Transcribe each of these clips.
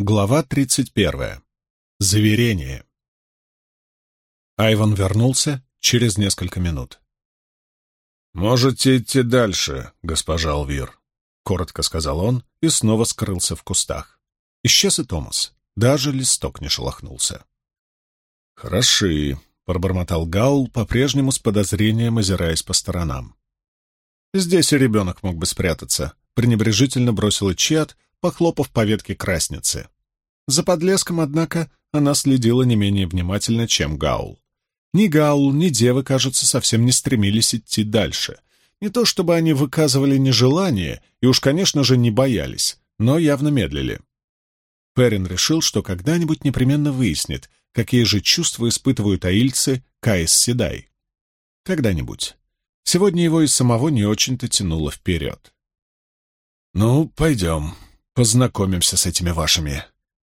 Глава 31. Заверение. Айван вернулся через несколько минут. «Можете идти дальше, госпожа Алвир», — коротко сказал он и снова скрылся в кустах. Исчез и Томас. Даже листок не шелохнулся. «Хороши», — пробормотал Гаул, по-прежнему с подозрением озираясь по сторонам. «Здесь и ребенок мог бы спрятаться», — пренебрежительно бросила Чиат, похлопав по ветке красницы. За подлеском, однако, она следила не менее внимательно, чем Гаул. Ни Гаул, ни девы, кажется, совсем не стремились идти дальше. Не то чтобы они выказывали нежелание и уж, конечно же, не боялись, но явно медлили. Перин решил, что когда-нибудь непременно выяснит, какие же чувства испытывают аильцы Каис Седай. Когда-нибудь. Сегодня его и самого не очень-то тянуло вперед. «Ну, пойдем, познакомимся с этими вашими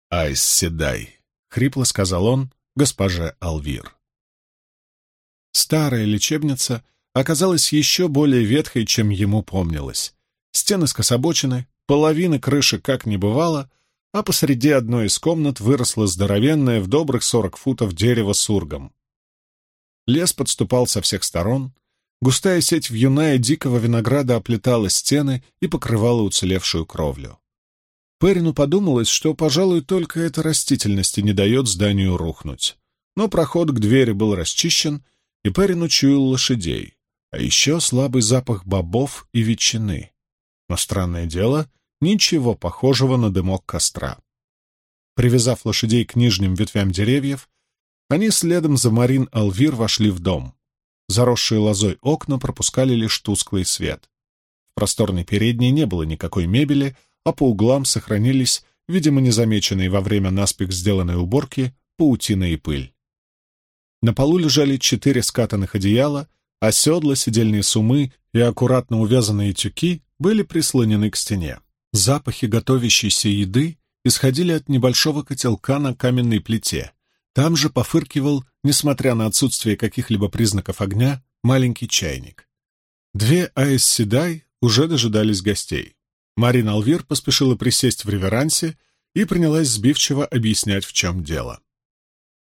Айс Седай», — хрипло сказал он госпоже Алвир. Старая лечебница оказалась еще более ветхой, чем ему помнилось. Стены скособочены, половины крыши как не бывало, а посреди одной из комнат выросло здоровенное в добрых сорок футов дерево с ургом. Лес подступал со всех сторон, густая сеть вьюна и дикого винограда оплетала стены и покрывала уцелевшую кровлю. Перину подумалось, что, пожалуй, только эта растительность не дает зданию рухнуть. Но проход к двери был расчищен, и Перин учуял лошадей, а еще слабый запах бобов и ветчины. Но, странное дело, ничего похожего на дымок костра. Привязав лошадей к нижним ветвям деревьев, они следом за Марин Алвир вошли в дом. Заросшие лозой окна пропускали лишь тусклый свет. В просторной передней не было никакой мебели, а по углам сохранились, видимо, незамеченные во время наспех сделанной уборки, паутина и пыль. На полу лежали четыре скатанных одеяла, а седла, сидельные сумы и аккуратно увязанные тюки были прислонены к стене. Запахи готовящейся еды исходили от небольшого котелка на каменной плите. Там же пофыркивал, несмотря на отсутствие каких-либо признаков огня, маленький чайник. Две Аэс Седай уже дожидались гостей. Марина Алвир поспешила присесть в реверансе и принялась сбивчиво объяснять, в чем дело.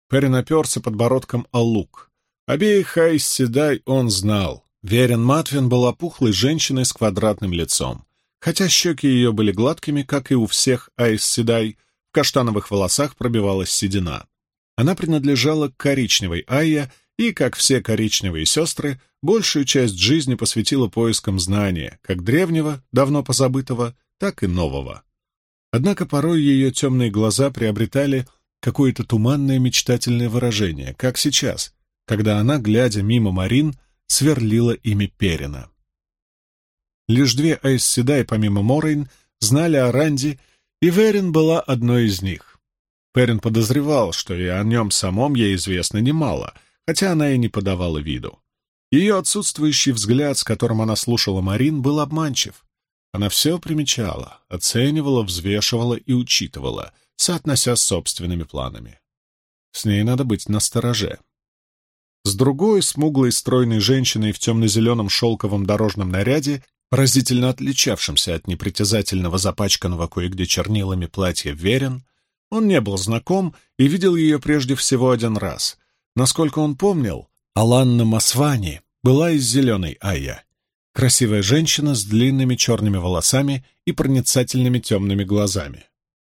Перри наперся подбородком о лук. Обеих Айс Седай он знал. Верен Матвин была пухлой женщиной с квадратным лицом. Хотя щеки ее были гладкими, как и у всех Айс Седай, в каштановых волосах пробивалась седина. Она принадлежала к коричневой Айя и, как все коричневые сестры, большую часть жизни посвятила поискам знания, как древнего, давно позабытого, так и нового. Однако порой ее темные глаза приобретали какое-то туманное мечтательное выражение, как сейчас, когда она, глядя мимо Марин, сверлила ими Перина. Лишь две Айсседай, помимо Морейн, знали о Ранди, и Верин была одной из них. Перин подозревал, что и о нем самом ей известно немало, хотя она и не подавала виду. Ее отсутствующий взгляд, с которым она слушала Марин, был обманчив. Она все примечала, оценивала, взвешивала и учитывала, соотнося с собственными планами. С ней надо быть настороже. С другой, смуглой, стройной женщиной в темно-зеленом шелковом дорожном наряде, поразительно отличавшимся от непритязательного запачканного кое-где чернилами платья Верен, он не был знаком и видел ее прежде всего один раз. Насколько он помнил, Аланна Масвани была из зеленой Айя. Красивая женщина с длинными черными волосами и проницательными темными глазами.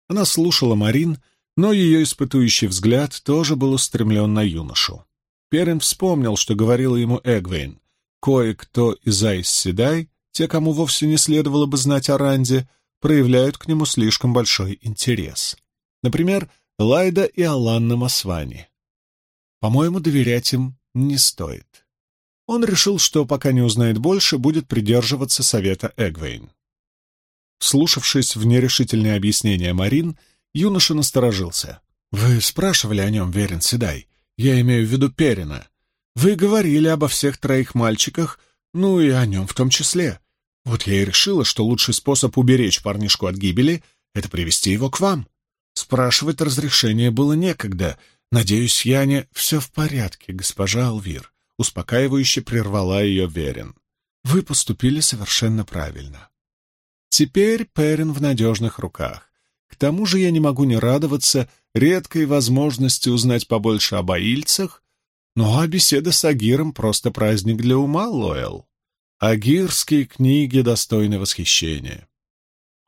Она слушала Марин, но ее испытующий взгляд тоже был устремлен на юношу. Перин вспомнил, что говорила ему Эгвейн. Кое-кто из Айс Седай, те, кому вовсе не следовало бы знать о Ранде, проявляют к нему слишком большой интерес. Например, Лайда и Аланна Масвани. По-моему, доверять им не стоит. Он решил, что пока не узнает больше, будет придерживаться совета Эгвейн. Слушавшись в нерешительные объяснения Марин, юноша насторожился. «Вы спрашивали о нем, Верен Седай? Я имею в виду Перина. Вы говорили обо всех троих мальчиках, ну и о нем в том числе. Вот я и решила, что лучший способ уберечь парнишку от гибели — это привести его к вам. Спрашивать разрешения было некогда, «Надеюсь, я не...» «Все в порядке, госпожа Алвир», — успокаивающе прервала ее Верин. «Вы поступили совершенно правильно. Теперь Перин в надежных руках. К тому же я не могу не радоваться редкой возможности узнать побольше об аильцах, ну а беседа с Агиром — просто праздник для ума, Лоэл. Агирские книги достойны восхищения.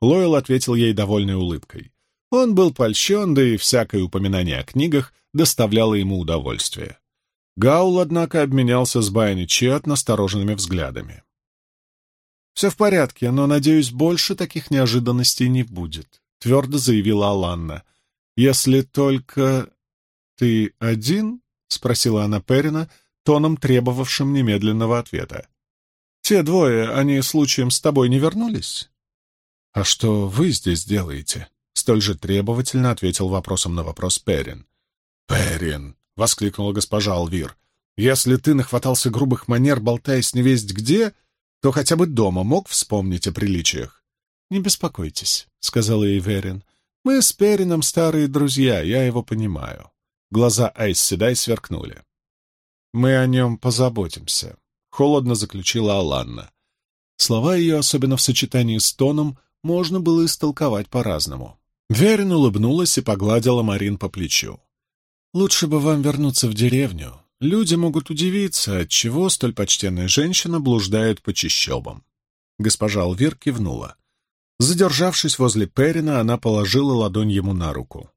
Лойл ответил ей довольной улыбкой. Он был польщен, да и всякое упоминание о книгах доставляло ему удовольствие. Гаул, однако, обменялся с Байни Чиат настороженными взглядами. «Все в порядке, но, надеюсь, больше таких неожиданностей не будет», — твердо заявила Аланна. «Если только ты один?» — спросила она Перина, тоном, требовавшим немедленного ответа. «Те двое, они случаем с тобой не вернулись?» «А что вы здесь делаете?» — столь же требовательно ответил вопросом на вопрос Перин. «Перин!» — воскликнула госпожа Алвир. «Если ты нахватался грубых манер, болтаясь невесть где, то хотя бы дома мог вспомнить о приличиях». «Не беспокойтесь», — сказала ей Верин. «Мы с Перином старые друзья, я его понимаю». Глаза Айс Седай сверкнули. «Мы о нем позаботимся», — холодно заключила Аланна. Слова ее, особенно в сочетании с тоном, можно было истолковать по-разному. Верин улыбнулась и погладила Марин по плечу. «Лучше бы вам вернуться в деревню. Люди могут удивиться, отчего столь почтенная женщина блуждает по чащобам». Госпожа Алвир кивнула. Задержавшись возле Перина, она положила ладонь ему на руку.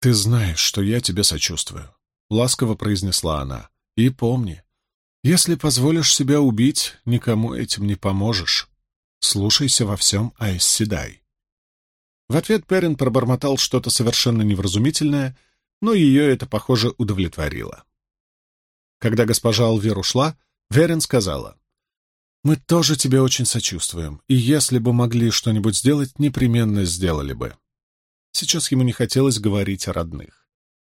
«Ты знаешь, что я тебе сочувствую», — ласково произнесла она. «И помни, если позволишь себя убить, никому этим не поможешь. Слушайся во всем Айс Седай». В ответ Перин пробормотал что-то совершенно невразумительное, но ее это, похоже, удовлетворило. Когда госпожа Алвер ушла, Верин сказала, «Мы тоже тебе очень сочувствуем, и если бы могли что-нибудь сделать, непременно сделали бы». Сейчас ему не хотелось говорить о родных.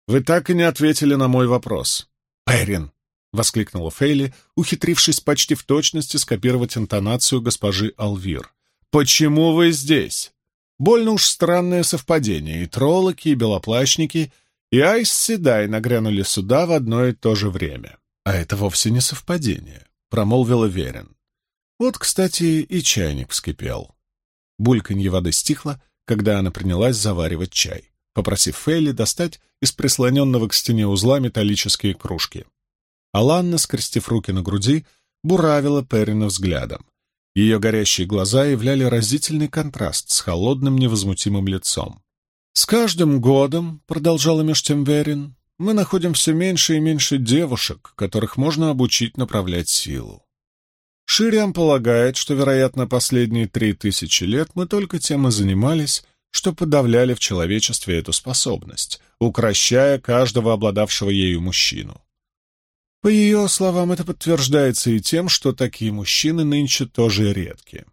«Вы так и не ответили на мой вопрос». «Перин!» — воскликнула Фейли, ухитрившись почти в точности скопировать интонацию госпожи Алвир. «Почему вы здесь?» Больно уж странное совпадение. И троллоки, и белоплащники, и Айс Седай нагрянули сюда в одно и то же время. А это вовсе не совпадение, — промолвила Верин. Вот, кстати, и чайник вскипел. Бульканье воды стихло, когда она принялась заваривать чай, попросив Фейли достать из прислоненного к стене узла металлические кружки. Аланна, скрестив руки на груди, буравила Перина взглядом. Ее горящие глаза являли разительный контраст с холодным невозмутимым лицом. «С каждым годом, — продолжала меж тем Верин, — мы находим все меньше и меньше девушек, которых можно обучить направлять силу. Шириам полагает, что, вероятно, последние три тысячи лет мы только тем и занимались, что подавляли в человечестве эту способность, укращая каждого обладавшего ею мужчину. По ее словам, это подтверждается и тем, что такие мужчины нынче тоже редки.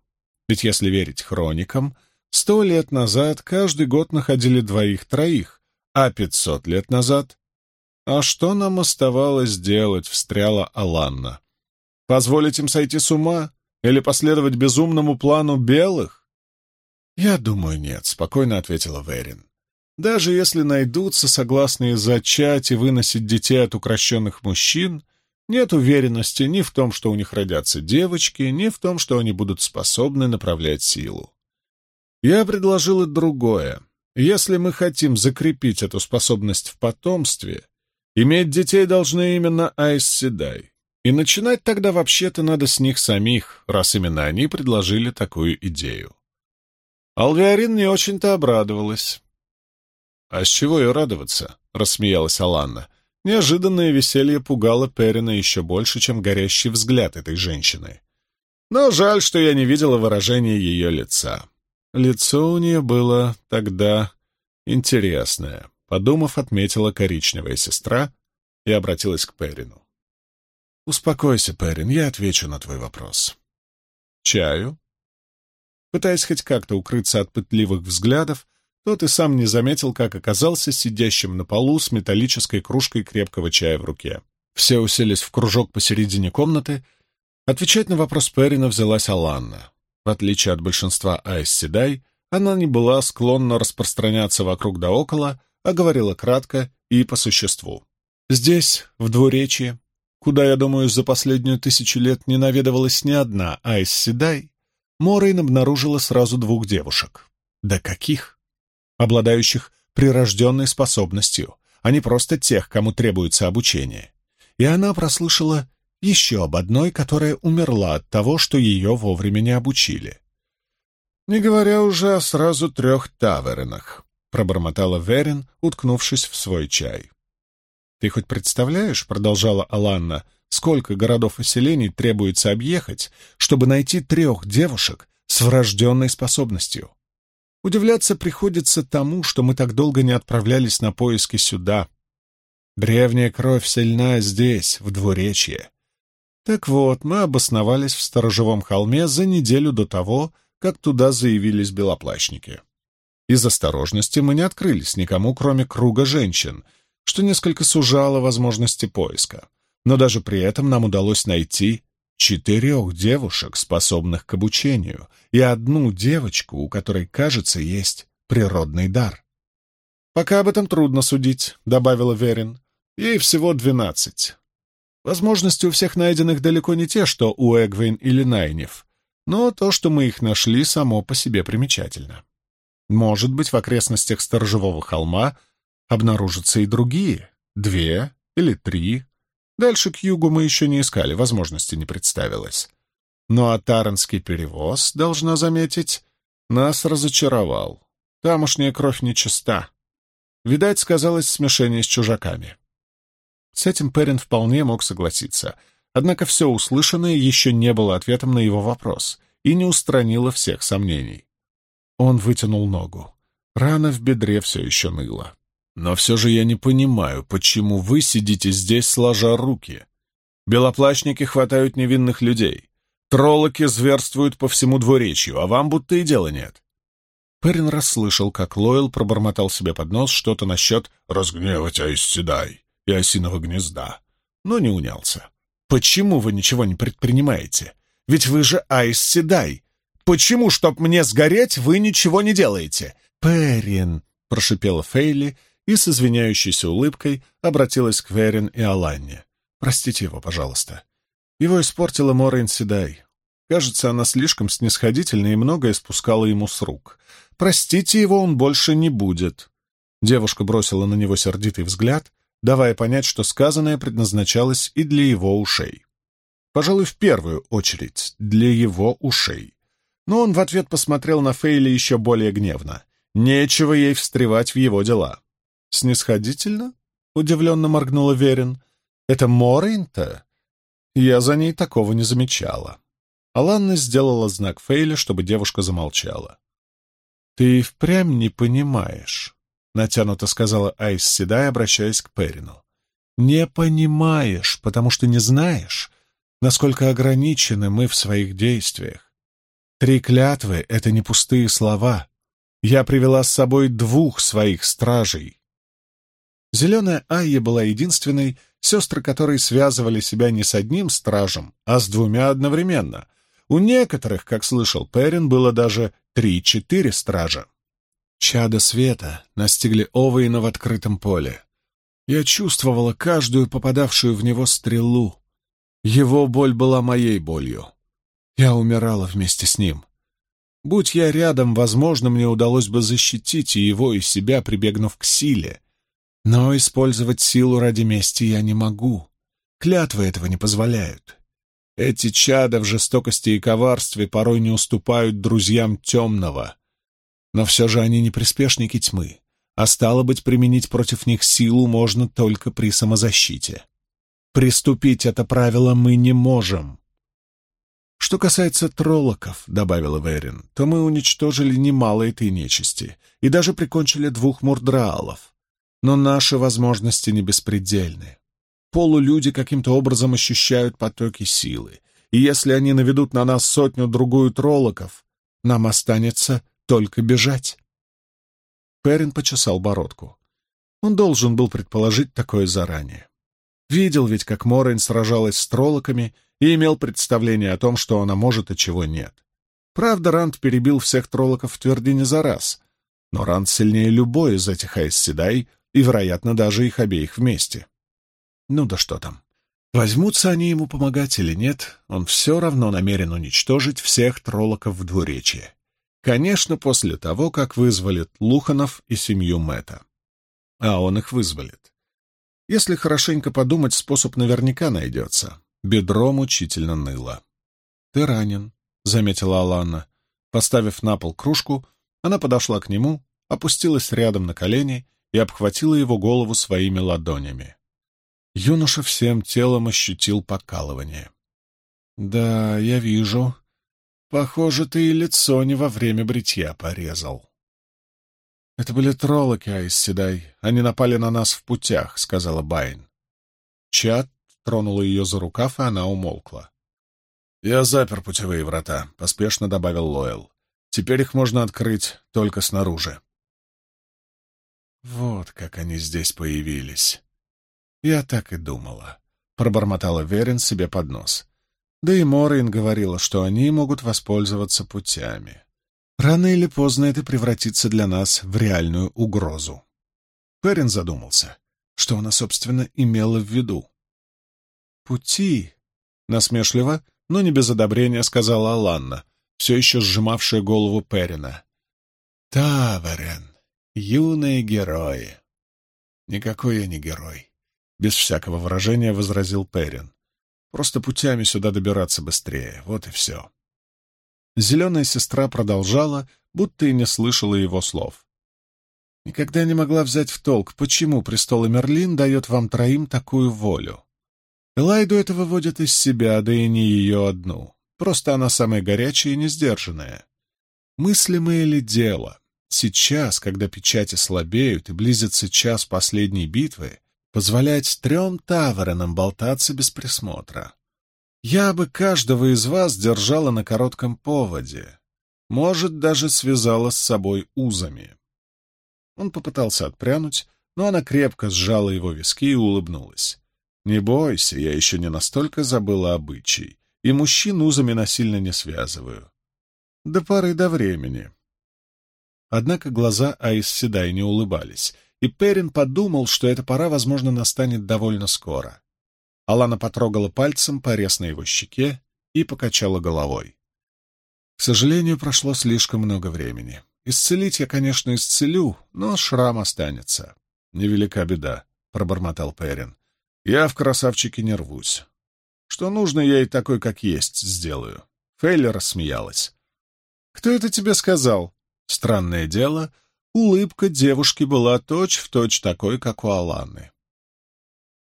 Ведь если верить хроникам, сто лет назад каждый год находили двоих-троих, а пятьсот лет назад... А что нам оставалось делать, встряла Аланна? Позволить им сойти с ума или последовать безумному плану белых? Я думаю, нет, спокойно ответила Верин. Даже если найдутся согласные зачать и выносить детей от укращенных мужчин, нет уверенности ни в том, что у них родятся девочки, ни в том, что они будут способны направлять силу. Я предложила другое. Если мы хотим закрепить эту способность в потомстве, иметь детей должны именно Айс. И начинать тогда вообще-то надо с них самих, раз именно они предложили такую идею. Алвиарин не очень-то обрадовалась. «А с чего ее радоваться?» — рассмеялась Аланна. Неожиданное веселье пугало Перина еще больше, чем горящий взгляд этой женщины. Но жаль, что я не видела выражения ее лица. Лицо у нее было тогда интересное. Подумав, отметила коричневая сестра и обратилась к Перину. «Успокойся, Перин, я отвечу на твой вопрос». «Чаю?» Пытаясь хоть как-то укрыться от пытливых взглядов, тот и сам не заметил, как оказался сидящим на полу с металлической кружкой крепкого чая в руке. Все уселись в кружок посередине комнаты. Отвечать на вопрос Перина взялась Аланна. В отличие от большинства Айс Седай, она не была склонна распространяться вокруг да около, а говорила кратко и по существу. Здесь, в двуречье, куда, я думаю, за последнюю тысячу лет не наведывалась ни одна Айс Седай, Морейн обнаружила сразу двух девушек. Да каких! обладающих прирожденной способностью, а не просто тех, кому требуется обучение. И она прослышала еще об одной, которая умерла от того, что ее вовремя не обучили. «Не говоря уже о сразу трех тавернах», — пробормотала Верин, уткнувшись в свой чай. «Ты хоть представляешь, — продолжала Аланна, — сколько городов и селений требуется объехать, чтобы найти трех девушек с врожденной способностью? Удивляться приходится тому, что мы так долго не отправлялись на поиски сюда. Древняя кровь сильна здесь, в двуречье. Так вот, мы обосновались в Сторожевом холме за неделю до того, как туда заявились белоплащники. Из осторожности мы не открылись никому, кроме круга женщин, что несколько сужало возможности поиска. Но даже при этом нам удалось найти четырех девушек, способных к обучению, и одну девочку, у которой, кажется, есть природный дар. «Пока об этом трудно судить», — добавила Верин. «Ей всего двенадцать. Возможности у всех найденных далеко не те, что у Эгвин или Найнев, но то, что мы их нашли, само по себе примечательно. Может быть, в окрестностях Сторожевого холма обнаружатся и другие, две или три, Дальше к югу мы еще не искали, возможности не представилось. Но атаранский перевоз, должна заметить, нас разочаровал. Тамошняя кровь нечиста. Видать, сказалось смешение с чужаками. С этим Перин вполне мог согласиться, однако все услышанное еще не было ответом на его вопрос и не устранило всех сомнений. Он вытянул ногу. Рана в бедре все еще ныла. Но все же я не понимаю, почему вы сидите здесь, сложа руки. Белоплащники хватают невинных людей. Троллоки зверствуют по всему двуречью, а вам будто и дела нет. Перин расслышал, как Лойл пробормотал себе под нос что-то насчет «разгневать Айсседай» и «осиного гнезда», но не унялся. «Почему вы ничего не предпринимаете? Ведь вы же Айсседай. Почему, чтоб мне сгореть, вы ничего не делаете?» «Перин», — прошипела Фейли, и с извиняющейся улыбкой обратилась к Верин и Аланне. «Простите его, пожалуйста. Его испортила Морейн Седай. Кажется, она слишком снисходительна и многое спускала ему с рук. Простите его, он больше не будет». Девушка бросила на него сердитый взгляд, давая понять, что сказанное предназначалось и для его ушей. Пожалуй, в первую очередь для его ушей. Но он в ответ посмотрел на Фейли еще более гневно. Нечего ей встревать в его дела. «Снисходительно?» — удивленно моргнула Верин. «Это Морейн-то?» Я за ней такого не замечала. Аланна сделала знак Фейли, чтобы девушка замолчала. «Ты впрямь не понимаешь», — натянуто сказала Айс Седай, обращаясь к Перину. «Не понимаешь, потому что не знаешь, насколько ограничены мы в своих действиях. Три клятвы — это не пустые слова. Я привела с собой двух своих стражей, Зеленая Айя была единственной, сестры которой связывали себя не с одним стражем, а с двумя одновременно. У некоторых, как слышал Перин, было даже три-четыре стража. Чада света настигли Овейна в открытом поле. Я чувствовала каждую попадавшую в него стрелу. Его боль была моей болью. Я умирала вместе с ним. Будь я рядом, возможно, мне удалось бы защитить и его, и себя, прибегнув к силе — но использовать силу ради мести я не могу. Клятвы этого не позволяют. Эти чада в жестокости и коварстве порой не уступают друзьям темного. Но все же они не приспешники тьмы, а стало быть, применить против них силу можно только при самозащите. Приступить это правило мы не можем. Что касается троллоков, — добавила Верин, — то мы уничтожили немало этой нечисти и даже прикончили двух мурдраалов. Но наши возможности не беспредельны. Полулюди каким-то образом ощущают потоки силы, и если они наведут на нас сотню-другую троллоков, нам останется только бежать. Перин почесал бородку. Он должен был предположить такое заранее. Видел ведь, как Морейн сражалась с троллоками и имел представление о том, что она может, а чего нет. Правда, Ранд перебил всех троллоков в твердине за раз, но Ранд сильнее любой из этих Айсседай, и, вероятно, даже их обеих вместе. Ну да что там. Возьмутся они ему помогать или нет, он все равно намерен уничтожить всех троллоков в двуречье. Конечно, после того, как вызволит Луханов и семью Мэта. А он их вызволит. Если хорошенько подумать, способ наверняка найдется. Бедро мучительно ныло. «Ты ранен», — заметила Алана. Поставив на пол кружку, она подошла к нему, опустилась рядом на колени и обхватила его голову своими ладонями. Юноша всем телом ощутил покалывание. «Да, я вижу. Похоже, ты и лицо не во время бритья порезал». «Это были троллоки, Айсседай. Они напали на нас в путях», — сказала Байн. Чат тронула ее за рукав, и она умолкла. «Я запер путевые врата», — поспешно добавил Лойл. «Теперь их можно открыть только снаружи». «Вот как они здесь появились. Я так и думала», — пробормотала Верин себе под нос. Да и Морейн говорила, что они могут воспользоваться путями. Рано или поздно это превратится для нас в реальную угрозу. Перин задумался, что она, собственно, имела в виду. «Пути», — насмешливо, но не без одобрения сказала Аланна, все еще сжимавшая голову Перина. «Таверен, юные герои». «Никакой я не герой», — без всякого выражения возразил Перин. «Просто путями сюда добираться быстрее, вот и все». Зеленая сестра продолжала, будто и не слышала его слов. Никогда не могла взять в толк, почему престол Мерлин дает вам троим такую волю. Элайду это выводит из себя, да и не ее одну. Просто она самая горячая и несдержанная. Мыслимое ли дело? Сейчас, когда печати слабеют и близится час последней битвы, позволять трем таверенам болтаться без присмотра. Я бы каждого из вас держала на коротком поводе, может, даже связала с собой узами. Он попытался отпрянуть, но она крепко сжала его виски и улыбнулась. «Не бойся, я еще не настолько забыла обычай, и мужчин узами насильно не связываю. До поры до времени». Однако глаза Аис Седай не улыбались, и Перин подумал, что эта пора, возможно, настанет довольно скоро. Алана потрогала пальцем порез на его щеке и покачала головой. К сожалению, прошло слишком много времени. Исцелить я, конечно, исцелю, но шрам останется. Невелика беда, — пробормотал Перин. Я в красавчике не рвусь. Что нужно, я и такой, как есть, сделаю. Фейли рассмеялась. «Кто это тебе сказал?» Странное дело, улыбка девушки была точь-в-точь точь такой, как у Аланы.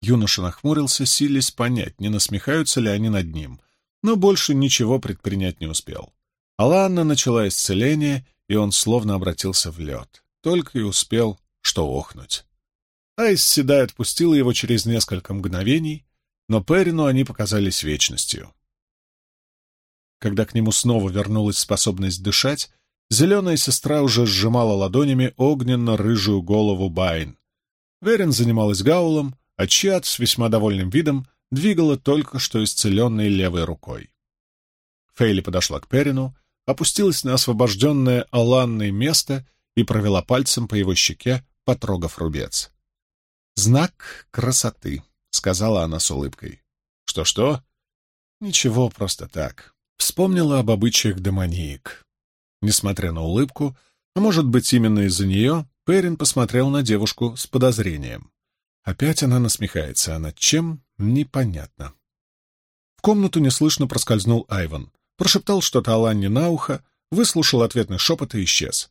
Юноша нахмурился, силясь понять, не насмехаются ли они над ним, но больше ничего предпринять не успел. Аланна начала исцеление, и он словно обратился в лед. Только и успел, что охнуть. Айс Седай отпустила его через несколько мгновений, но Перину они показались вечностью. Когда к нему снова вернулась способность дышать, зеленая сестра уже сжимала ладонями огненно-рыжую голову Байн. Верин занималась гаулом, а Чиат с весьма довольным видом двигала только что исцеленной левой рукой. Фейли подошла к Перину, опустилась на освобожденное Аланной место и провела пальцем по его щеке, потрогав рубец. «Знак красоты», — сказала она с улыбкой. «Что-что?» «Ничего, просто так. Вспомнила об обычаях демониек». Несмотря на улыбку, а может быть именно из-за нее, Перин посмотрел на девушку с подозрением. Опять она насмехается, а над чем — непонятно. В комнату неслышно проскользнул Айван. Прошептал что-то Аланне на ухо, выслушал ответный шепот и исчез.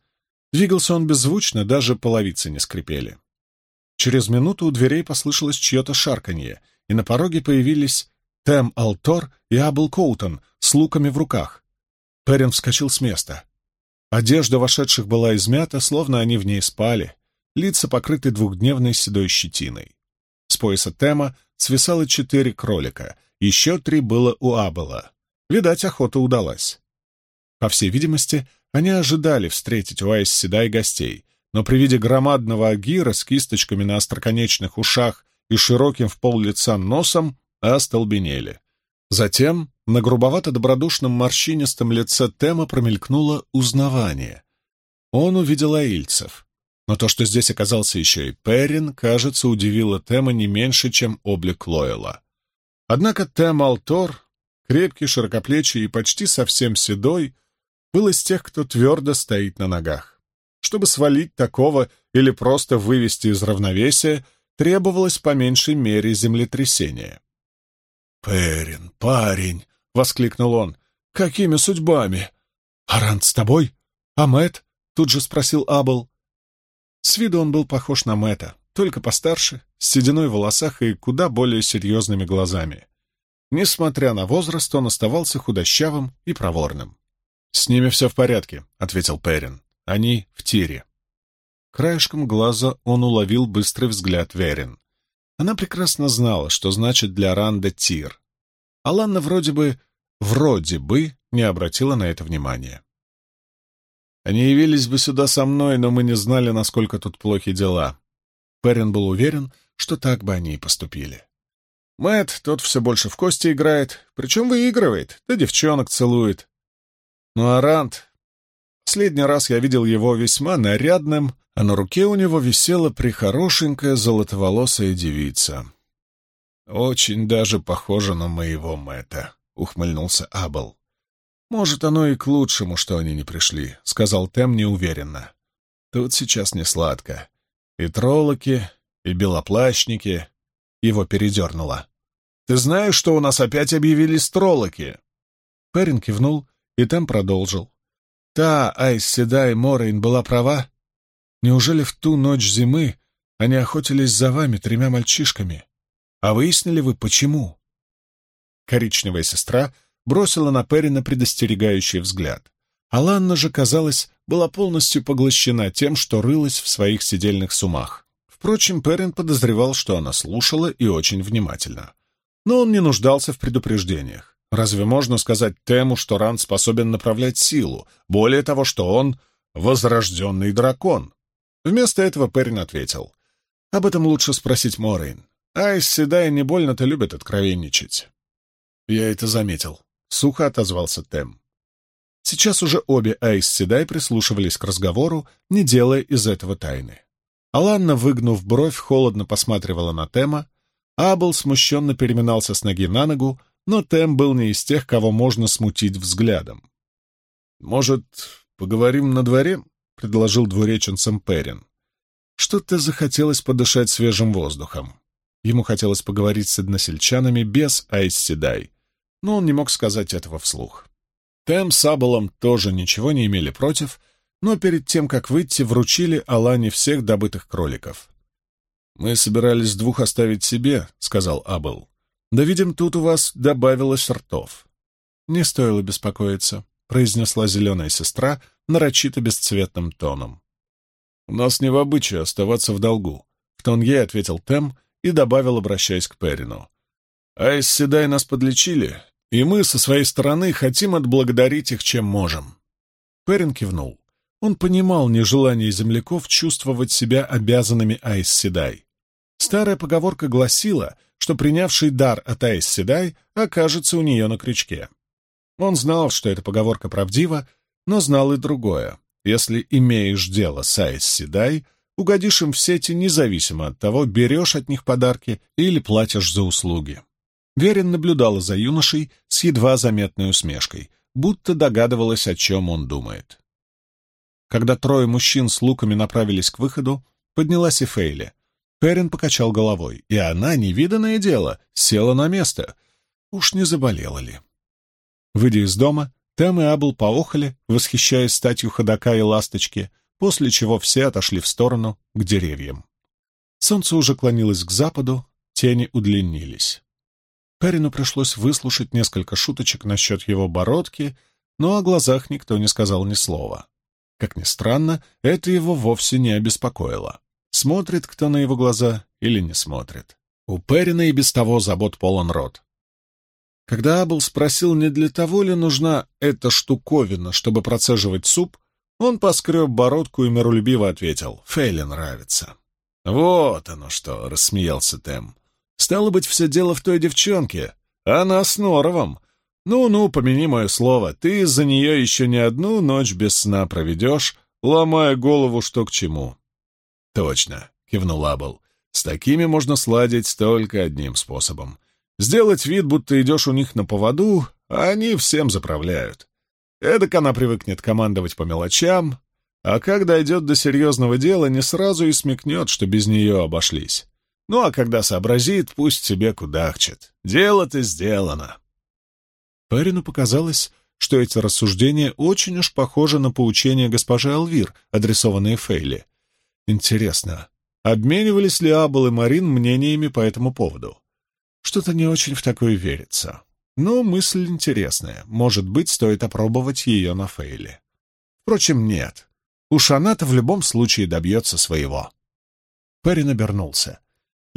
Двигался он беззвучно, даже половицы не скрипели. Через минуту у дверей послышалось чье-то шарканье, и на пороге появились Тем Алтор и Абл Коутон с луками в руках. Перин вскочил с места. Одежда вошедших была измята, словно они в ней спали, лица покрыты двухдневной седой щетиной. С пояса Тема свисало четыре кролика, еще три было у Абела. Видать, охота удалась. По всей видимости, они ожидали встретить у Айсседай гостей, но при виде громадного агира с кисточками на остроконечных ушах и широким в пол лица носом остолбенели. Затем на грубовато-добродушном морщинистом лице Тема промелькнуло узнавание. Он увидел аильцев. Но то, что здесь оказался еще и Перин, кажется, удивило Тема не меньше, чем облик Лойла. Однако Тем Алтор, крепкий, широкоплечий и почти совсем седой, был из тех, кто твердо стоит на ногах. Чтобы свалить такого или просто вывести из равновесия, требовалось по меньшей мере землетрясение. «Перин, парень!» — воскликнул он. «Какими судьбами?» «Арант с тобой? А Мэтт?» — тут же спросил Абл. С виду он был похож на Мэтта, только постарше, с сединой в волосах и куда более серьезными глазами. Несмотря на возраст, он оставался худощавым и проворным. «С ними все в порядке», — ответил Перин. «Они в тире». Краешком глаза он уловил быстрый взгляд Верин. Она прекрасно знала, что значит для Ранда тир. Аланна вроде бы, вроде бы, не обратила на это внимания. Они явились бы сюда со мной, но мы не знали, насколько тут плохи дела. Перин был уверен, что так бы они и поступили. Мэт, тот все больше в кости играет, причем выигрывает, да девчонок целует. Ну а Ранд... Последний раз я видел его весьма нарядным, а на руке у него висела прихорошенькая золотоволосая девица. «Очень даже похоже на моего Мэтта», — ухмыльнулся Абл. «Может, оно и к лучшему, что они не пришли», — сказал Тем неуверенно. «Тут сейчас не сладко. И троллоки, и белоплащники». Его передернуло. «Ты знаешь, что у нас опять объявились троллоки?» Перин кивнул, и Тем продолжил. «Та Айс Седай Морейн была права? Неужели в ту ночь зимы они охотились за вами тремя мальчишками? А выяснили вы, почему?» Коричневая сестра бросила на Перина предостерегающий взгляд. Аланна же, казалось, была полностью поглощена тем, что рылась в своих сидельных сумах. Впрочем, Перин подозревал, что она слушала и очень внимательно. Но он не нуждался в предупреждениях. Разве можно сказать Тему, что Ран способен направлять силу? Более того, что он — возрожденный дракон. Вместо этого Перин ответил. «Об этом лучше спросить Морейн. Айс Седай не больно-то любит откровенничать». «Я это заметил», — сухо отозвался Тем. Сейчас уже обе Айс Седай прислушивались к разговору, не делая из этого тайны. Аланна, выгнув бровь, холодно посматривала на Тема, Абл смущенно переминался с ноги на ногу, но Тем был не из тех, кого можно смутить взглядом. «Может, поговорим на дворе?» — предложил двуреченцам Перин. Что-то захотелось подышать свежим воздухом. Ему хотелось поговорить с односельчанами без Айс Седай, но он не мог сказать этого вслух. Тем с Абелом тоже ничего не имели против, но перед тем, как выйти, вручили Алане всех добытых кроликов. «Мы собирались двух оставить себе», — сказал Абел. «Да, видим, тут у вас добавилось ртов». «Не стоило беспокоиться», — произнесла зеленая сестра нарочито бесцветным тоном. «У нас не в обычае оставаться в долгу», — в тон ей ответил Тем и добавил, обращаясь к Перину. «Айс Седай нас подлечили, и мы со своей стороны хотим отблагодарить их, чем можем». Перин кивнул. Он понимал нежелание земляков чувствовать себя обязанными Айс Седай. Старая поговорка гласила, что принявший дар от Айс Седай окажется у нее на крючке. Он знал, что эта поговорка правдива, но знал и другое. Если имеешь дело с Айс Седай, угодишь им в сети независимо от того, берешь от них подарки или платишь за услуги. Верин наблюдала за юношей с едва заметной усмешкой, будто догадывалась, о чем он думает. Когда трое мужчин с луками направились к выходу, поднялась и Фейли. Перин покачал головой, и она, невиданное дело, села на место. Уж не заболела ли? Выйдя из дома, Тем и Абл поохали, восхищаясь статью ходока и ласточки, после чего все отошли в сторону, к деревьям. Солнце уже клонилось к западу, тени удлинились. Перину пришлось выслушать несколько шуточек насчет его бородки, но о глазах никто не сказал ни слова. Как ни странно, это его вовсе не обеспокоило. Смотрит кто на его глаза или не смотрит. У Перина и без того забот полон рот. Когда Абл спросил, не для того ли нужна эта штуковина, чтобы процеживать суп, он поскреб бородку и миролюбиво ответил «Фейли нравится». «Вот оно что!» — рассмеялся Тем. «Стало быть, все дело в той девчонке. Она с Норовом. Ну-ну, помяни мое слово, ты из-за нее еще не одну ночь без сна проведешь, ломая голову, что к чему». «Точно», — кивнул Абл. «С такими можно сладить только одним способом. Сделать вид, будто идешь у них на поводу, а они всем заправляют. Эдак она привыкнет командовать по мелочам, а как дойдет до серьезного дела, не сразу и смекнет, что без нее обошлись. Ну а когда сообразит, пусть себе кудахчет. Дело-то сделано. Перину показалось, что эти рассуждения очень уж похожи на поучения госпожи Алвир, адресованные Фейли. Интересно, обменивались ли Абл и Марин мнениями по этому поводу? Что-то не очень в такое верится. Но мысль интересная. Может быть, стоит опробовать ее на Фейле. Впрочем, нет. Уж она-то в любом случае добьется своего. Перин обернулся.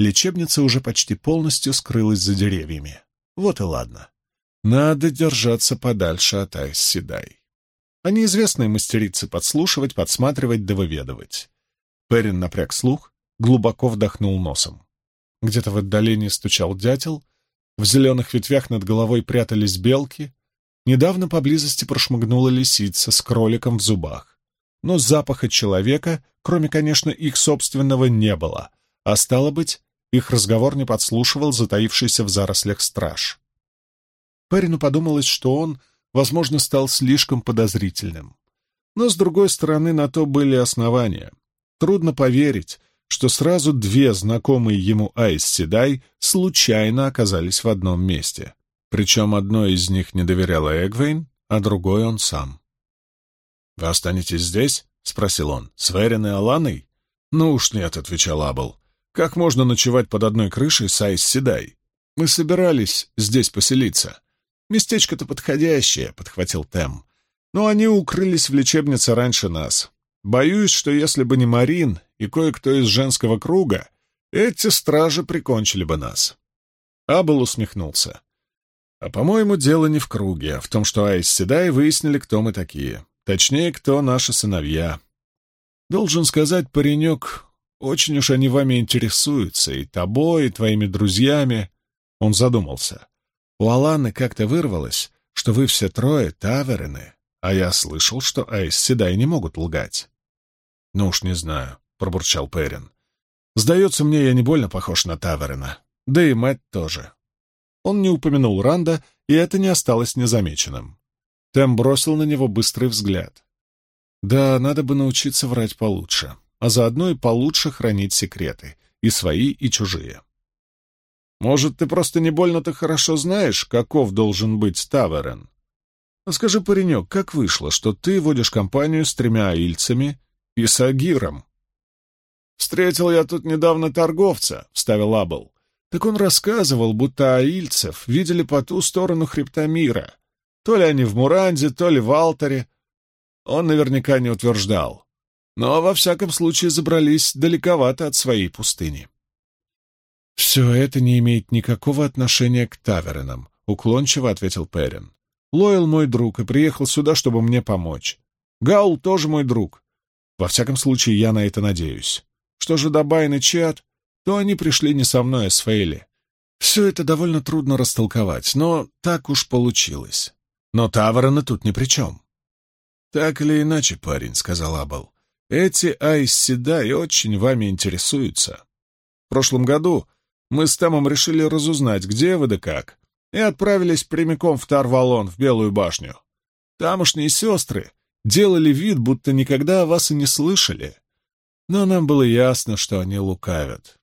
Лечебница уже почти полностью скрылась за деревьями. Вот и ладно. Надо держаться подальше от Айс Седай. Они известные мастерицы подслушивать, подсматривать да выведывать. Перин напряг слух, глубоко вдохнул носом. Где-то в отдалении стучал дятел, в зеленых ветвях над головой прятались белки, недавно поблизости прошмыгнула лисица с кроликом в зубах. Но запаха человека, кроме, конечно, их собственного, не было, а стало быть, их разговор не подслушивал затаившийся в зарослях страж. Перину подумалось, что он, возможно, стал слишком подозрительным. Но, с другой стороны, на то были основания. Трудно поверить, что сразу две знакомые ему Айс Седай случайно оказались в одном месте. Причем одной из них не доверяла Эгвейн, а другой он сам. «Вы останетесь здесь?» — спросил он. «С Верин и Аланой?» «Ну уж нет», — отвечал Абл. «Как можно ночевать под одной крышей с Айс Седай? Мы собирались здесь поселиться. «Местечко-то подходящее», — подхватил Тем. «Но они укрылись в лечебнице раньше нас. Боюсь, что если бы не Марин и кое-кто из женского круга, эти стражи прикончили бы нас». Абел усмехнулся. «А, по-моему, дело не в круге, а в том, что Айс Седай выяснили, кто мы такие. Точнее, кто наши сыновья. Должен сказать, паренек, очень уж они вами интересуются, и тобой, и твоими друзьями». Он задумался. У Аланы как-то вырвалось, что вы все трое таверены, а я слышал, что Айс Седай не могут лгать. — Ну уж не знаю, — пробурчал Перин. — Сдается мне, я не больно похож на таверена. Да и Мэтт тоже. Он не упомянул Ранда, и это не осталось незамеченным. Тем бросил на него быстрый взгляд. Да, надо бы научиться врать получше, а заодно и получше хранить секреты, и свои, и чужие. Может, ты просто не больно-то хорошо знаешь, каков должен быть Таверен? А скажи, паренек, как вышло, что ты водишь компанию с тремя аильцами и с Агиром? Встретил я тут недавно торговца, — вставил Абл. Так он рассказывал, будто аильцев видели по ту сторону хребта мира. То ли они в Муранде, то ли в Алтаре. Он наверняка не утверждал. Но, во всяком случае, забрались далековато от своей пустыни. «Все это не имеет никакого отношения к Таверенам», — уклончиво ответил Перин. «Лойл мой друг и приехал сюда, чтобы мне помочь. Гаул тоже мой друг. Во всяком случае, я на это надеюсь. Что же до Байн и Чиат, то они пришли не со мной, а с Фейли. Все это довольно трудно растолковать, но так уж получилось. Но Таверены тут ни при чем». «Так или иначе, парень», — сказал Абал, — «эти Айс Седай очень вами интересуются. В прошлом году мы с Тэмом решили разузнать, где вы да как, и отправились прямиком в Тарвалон, в Белую башню. Тамошние сестры делали вид, будто никогда о вас и не слышали. Но нам было ясно, что они лукавят.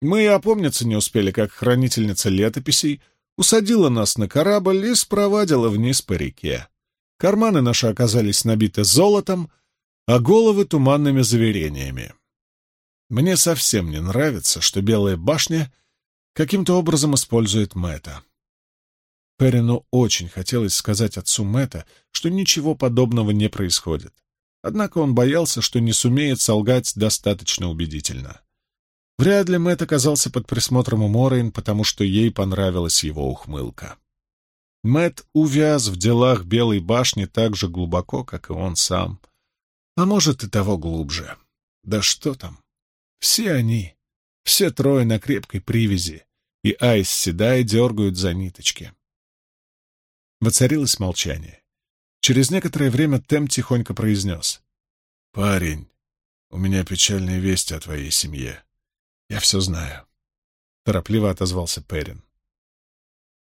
Мы и опомниться не успели, как хранительница летописей усадила нас на корабль и спровадила вниз по реке. Карманы наши оказались набиты золотом, а головы — туманными заверениями. Мне совсем не нравится, что Белая башня каким-то образом использует Мэтта. Перину очень хотелось сказать отцу Мэтта, что ничего подобного не происходит. Однако он боялся, что не сумеет солгать достаточно убедительно. Вряд ли Мэтт оказался под присмотром у Морейн, потому что ей понравилась его ухмылка. Мэтт увяз в делах Белой башни так же глубоко, как и он сам. А может, и того глубже. Да что там? Все они, все трое на крепкой привязи, и Айс седая дергают за ниточки. Воцарилось молчание. Через некоторое время Тем тихонько произнес. «Парень, у меня печальные вести о твоей семье. Я все знаю», — торопливо отозвался Перин.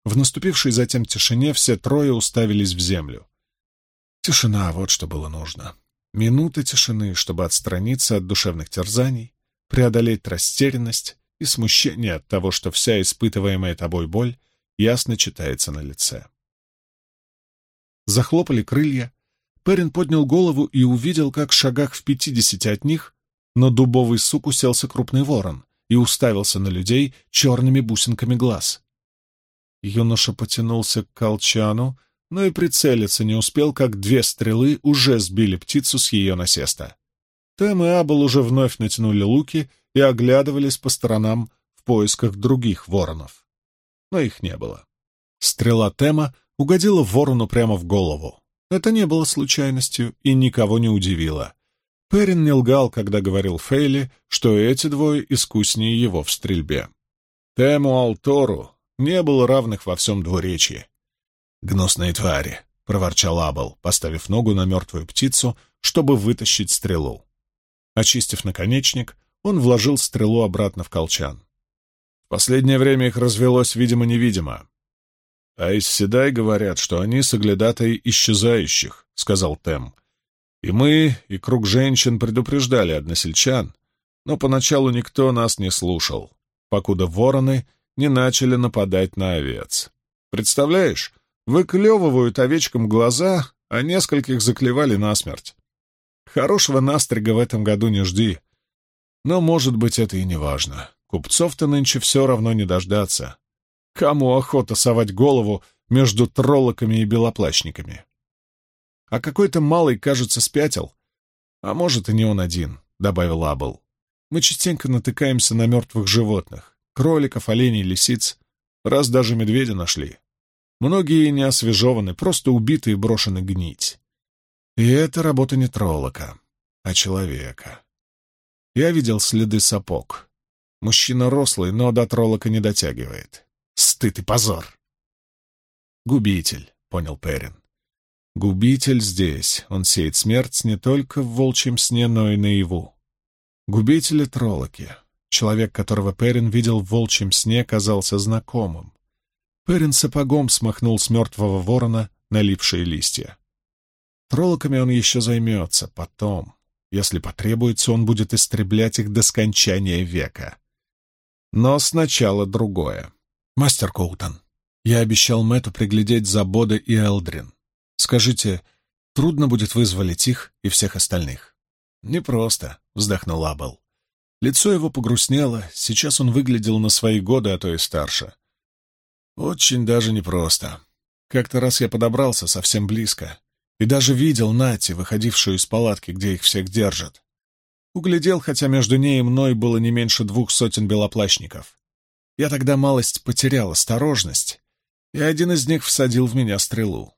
В наступившей затем тишине все трое уставились в землю. Тишина — вот что было нужно. Минуты тишины, чтобы отстраниться от душевных терзаний, преодолеть растерянность и смущение от того, что вся испытываемая тобой боль ясно читается на лице. Захлопали крылья. Перин поднял голову и увидел, как в шагах в пятидесяти от них на дубовый сук уселся крупный ворон и уставился на людей черными бусинками глаз. Юноша потянулся к колчану, но и прицелиться не успел, как две стрелы уже сбили птицу с ее насеста. Тэм и Абл уже вновь натянули луки и оглядывались по сторонам в поисках других воронов. Но их не было. Стрела Тема угодила ворону прямо в голову. Это не было случайностью и никого не удивило. Перин не лгал, когда говорил Фейли, что эти двое искуснее его в стрельбе. Тему Алтору не было равных во всем двуречии. «Гнусные твари!» — проворчал Абл, поставив ногу на мертвую птицу, чтобы вытащить стрелу. Очистив наконечник, он вложил стрелу обратно в колчан. В последнее время их развелось видимо-невидимо. «А из Седай говорят, что они соглядатые исчезающих», — сказал Тем. «И мы, и круг женщин предупреждали односельчан, но поначалу никто нас не слушал, покуда вороны не начали нападать на овец. Представляешь, выклевывают овечкам глаза, а нескольких заклевали насмерть. Хорошего настрига в этом году не жди. Но, может быть, это и не важно. Купцов-то нынче все равно не дождаться. Кому охота совать голову между троллоками и белоплащниками? А какой-то малый, кажется, спятил. А может, и не он один, — добавил Абл. Мы частенько натыкаемся на мертвых животных. Кроликов, оленей, лисиц. Раз даже медведя нашли. Многие не освежеваны, просто убиты и брошены гнить. И это работа не троллока, а человека. Я видел следы сапог. Мужчина рослый, но до троллока не дотягивает. Стыд и позор. Губитель, понял Перин. Губитель здесь. Он сеет смерть не только в волчьем сне, но и наяву. Губители троллоки. Человек, которого Перин видел в волчьем сне, казался знакомым. Перин сапогом смахнул с мертвого ворона налипшие листья. Троллоками он еще займется, потом. Если потребуется, он будет истреблять их до скончания века. Но сначала другое. «Мастер Коутон, я обещал Мэтту приглядеть за Бода и Элдрин. Скажите, трудно будет вызволить их и всех остальных?» «Непросто», — вздохнул Абел. Лицо его погрустнело, сейчас он выглядел на свои годы, а то и старше. «Очень даже непросто. Как-то раз я подобрался совсем близко и даже видел Нати, выходившую из палатки, где их всех держат. Углядел, хотя между ней и мной было не меньше двух сотен белоплащников. Я тогда малость потерял осторожность, и один из них всадил в меня стрелу.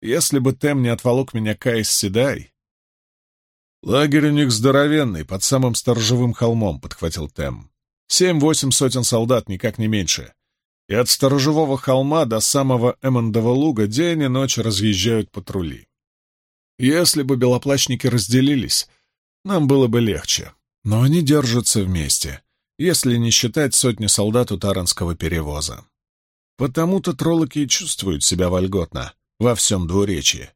Если бы Тем не отволок меня Кайс Седай... «Лагерь у них здоровенный, под самым сторожевым холмом», — подхватил Тем. «Семь-восемь сотен солдат, никак не меньше. И от сторожевого холма до самого Эммондова луга день и ночь разъезжают патрули. Если бы белоплащники разделились, нам было бы легче. Но они держатся вместе, если не считать сотни солдат у Таранского перевоза. Потому-то троллоки и чувствуют себя вольготно во всем двуречии.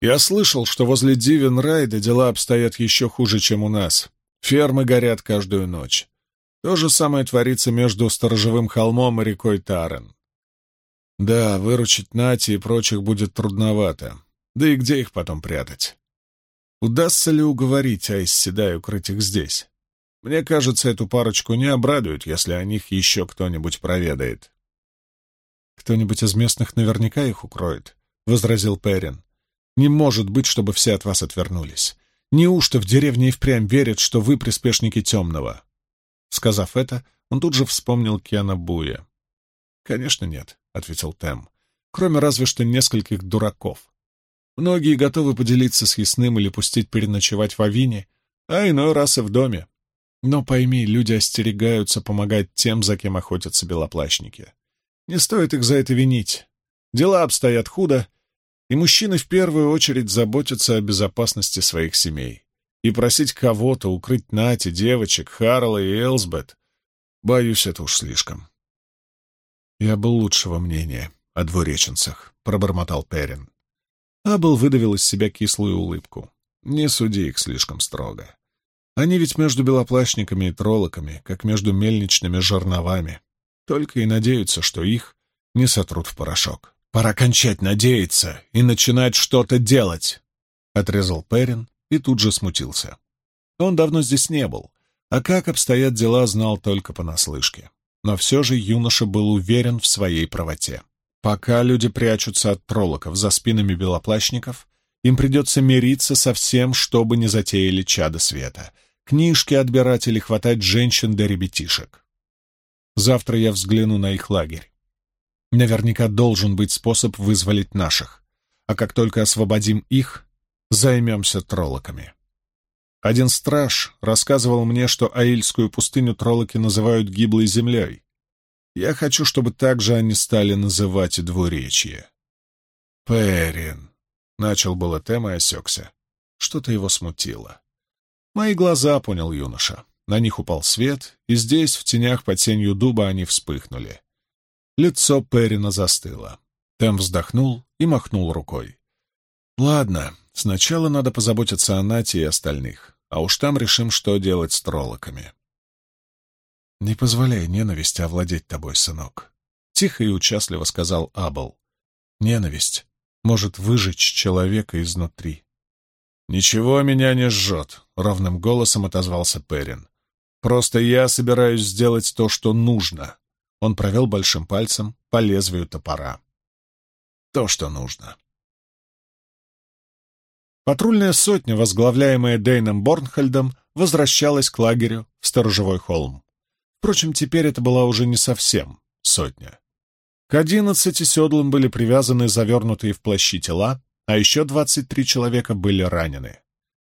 Я слышал, что возле Дивен-Райда дела обстоят еще хуже, чем у нас. Фермы горят каждую ночь. То же самое творится между Сторожевым холмом и рекой Тарен. Да, выручить Нати и прочих будет трудновато. Да и где их потом прятать? Удастся ли уговорить Айс Седай укрыть их здесь? Мне кажется, эту парочку не обрадуют, если о них еще кто-нибудь проведает. «Кто-нибудь из местных наверняка их укроет», — возразил Перин. «Не может быть, чтобы все от вас отвернулись. Неужто в деревне и впрямь верят, что вы приспешники темного?» Сказав это, он тут же вспомнил Кена Буя. «Конечно нет», — ответил Тем. «Кроме разве что нескольких дураков. Многие готовы поделиться с ясным или пустить переночевать в Авине, а иной раз и в доме. Но пойми, люди остерегаются помогать тем, за кем охотятся белоплащники. Не стоит их за это винить. Дела обстоят худо, и мужчины в первую очередь заботятся о безопасности своих семей. И просить кого-то укрыть Нати, девочек, Харла и Элсбет, боюсь, это уж слишком. «Я был лучшего мнения о двуреченцах», — пробормотал Перин. Абл выдавил из себя кислую улыбку. «Не суди их слишком строго. Они ведь между белоплащниками и троллоками, как между мельничными жерновами. Только и надеются, что их не сотрут в порошок. Пора кончать надеяться и начинать что-то делать!» — отрезал Перин и тут же смутился. Он давно здесь не был, а как обстоят дела, знал только понаслышке. Но все же юноша был уверен в своей правоте. Пока люди прячутся от троллоков за спинами белоплащников, им придется мириться со всем, чтобы не затеяли чада света. Книжки отбирать или хватать женщин да ребятишек. Завтра я взгляну на их лагерь. Наверняка должен быть способ вызволить наших. А как только освободим их, займемся троллоками. Один страж рассказывал мне, что Аильскую пустыню троллоки называют гиблой землей. Я хочу, чтобы так же они стали называть и двуречье. Перин. Начал было Тем и осекся. Что-то его смутило. Мои глаза, понял юноша. На них упал свет, и здесь, в тенях под тенью дуба, они вспыхнули. Лицо Перина застыло. Тем вздохнул и махнул рукой. «Ладно, сначала надо позаботиться о Нате и остальных а уж там решим, что делать с троллоками. «Не позволяй ненависти овладеть тобой, сынок», — тихо и участливо сказал Абл. «Ненависть может выжечь человека изнутри». «Ничего меня не жжет», — ровным голосом отозвался Перин. «Просто я собираюсь сделать то, что нужно». Он провел большим пальцем по лезвию топора. «То, что нужно». Патрульная сотня, возглавляемая Дейном Борнхальдом, возвращалась к лагерю в Сторожевой холм. Впрочем, теперь это была уже не совсем сотня. К одиннадцати седлам были привязаны завернутые в плащи тела, а еще двадцать три человека были ранены.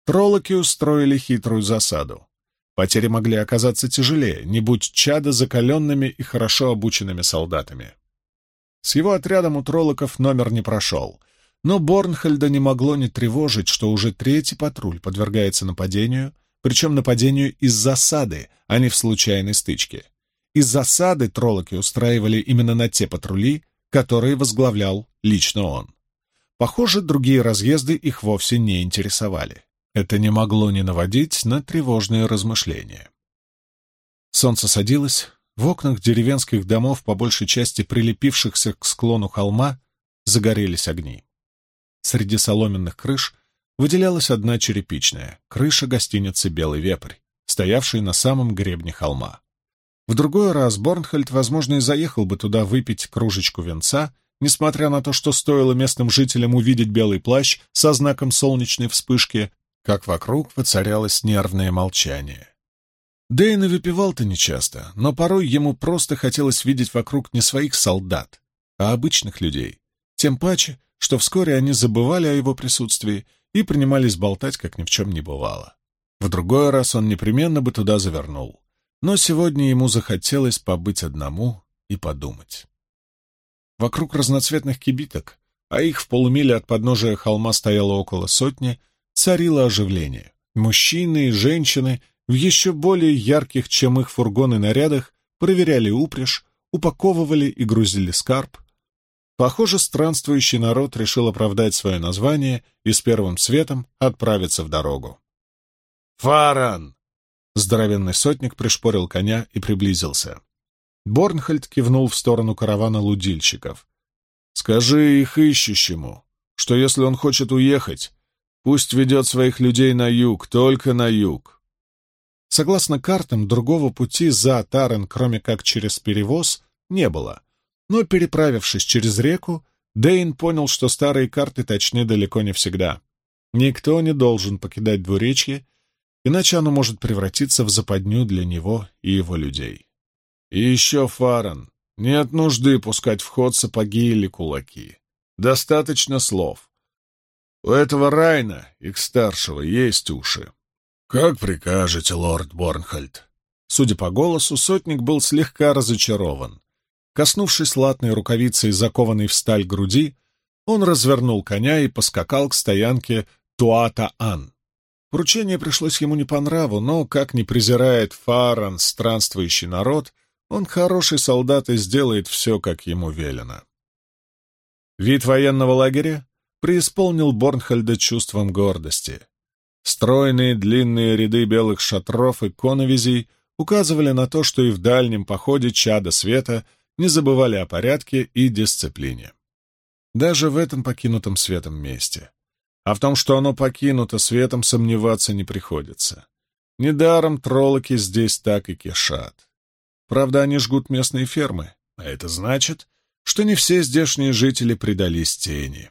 Троллоки устроили хитрую засаду. Потери могли оказаться тяжелее, не будь чада закаленными и хорошо обученными солдатами. С его отрядом у троллоков номер не прошел, но Борнхальда не могло не тревожить, что уже третий патруль подвергается нападению, причем нападению из засады, а не в случайной стычке. Из засады троллоки устраивали именно на те патрули, которые возглавлял лично он. Похоже, другие разъезды их вовсе не интересовали. Это не могло не наводить на тревожные размышления. Солнце садилось, в окнах деревенских домов, по большей части прилепившихся к склону холма, загорелись огни. Среди соломенных крыш выделялась одна черепичная — крыша гостиницы «Белый вепрь», стоявшей на самом гребне холма. В другой раз Борнхольд, возможно, и заехал бы туда выпить кружечку венца, несмотря на то, что стоило местным жителям увидеть белый плащ со знаком солнечной вспышки, как вокруг воцарялось нервное молчание. Дэйн и выпивал-то нечасто, но порой ему просто хотелось видеть вокруг не своих солдат, а обычных людей. Тем паче, что вскоре они забывали о его присутствии и принимались болтать, как ни в чем не бывало. В другой раз он непременно бы туда завернул, но сегодня ему захотелось побыть одному и подумать. Вокруг разноцветных кибиток, а их в полумиле от подножия холма стояло около сотни, царило оживление. Мужчины и женщины в еще более ярких, чем их фургоны нарядах, проверяли упряжь, упаковывали и грузили скарб, Похоже, странствующий народ решил оправдать свое название и с первым светом отправиться в дорогу. «Фаран!» Здоровенный сотник пришпорил коня и приблизился. Борнхальд кивнул в сторону каравана лудильщиков. «Скажи их ищущему, что если он хочет уехать, пусть ведет своих людей на юг, только на юг». Согласно картам, другого пути за Тарен, кроме как через перевоз, не было — но, переправившись через реку, Дейн понял, что старые карты точны далеко не всегда. Никто не должен покидать двуречье, иначе оно может превратиться в западню для него и его людей. И еще Фаран. Нет нужды пускать в ход сапоги или кулаки. Достаточно слов. У этого Райна, их старшего, есть уши. «Как прикажете, лорд Борнхальд?» Судя по голосу, сотник был слегка разочарован. Коснувшись латной рукавицей, закованной в сталь груди, он развернул коня и поскакал к стоянке Туата-Ан. Поручение пришлось ему не по нраву, но, как не презирает Фаран странствующий народ, он хороший солдат и сделает все, как ему велено. Вид военного лагеря преисполнил Борнхальда чувством гордости. Стройные длинные ряды белых шатров и коновизей указывали на то, что и в дальнем походе чада света не забывали о порядке и дисциплине. Даже в этом покинутом светом месте. А в том, что оно покинуто светом, сомневаться не приходится. Недаром троллоки здесь так и кишат. Правда, они жгут местные фермы, а это значит, что не все здешние жители предались тени.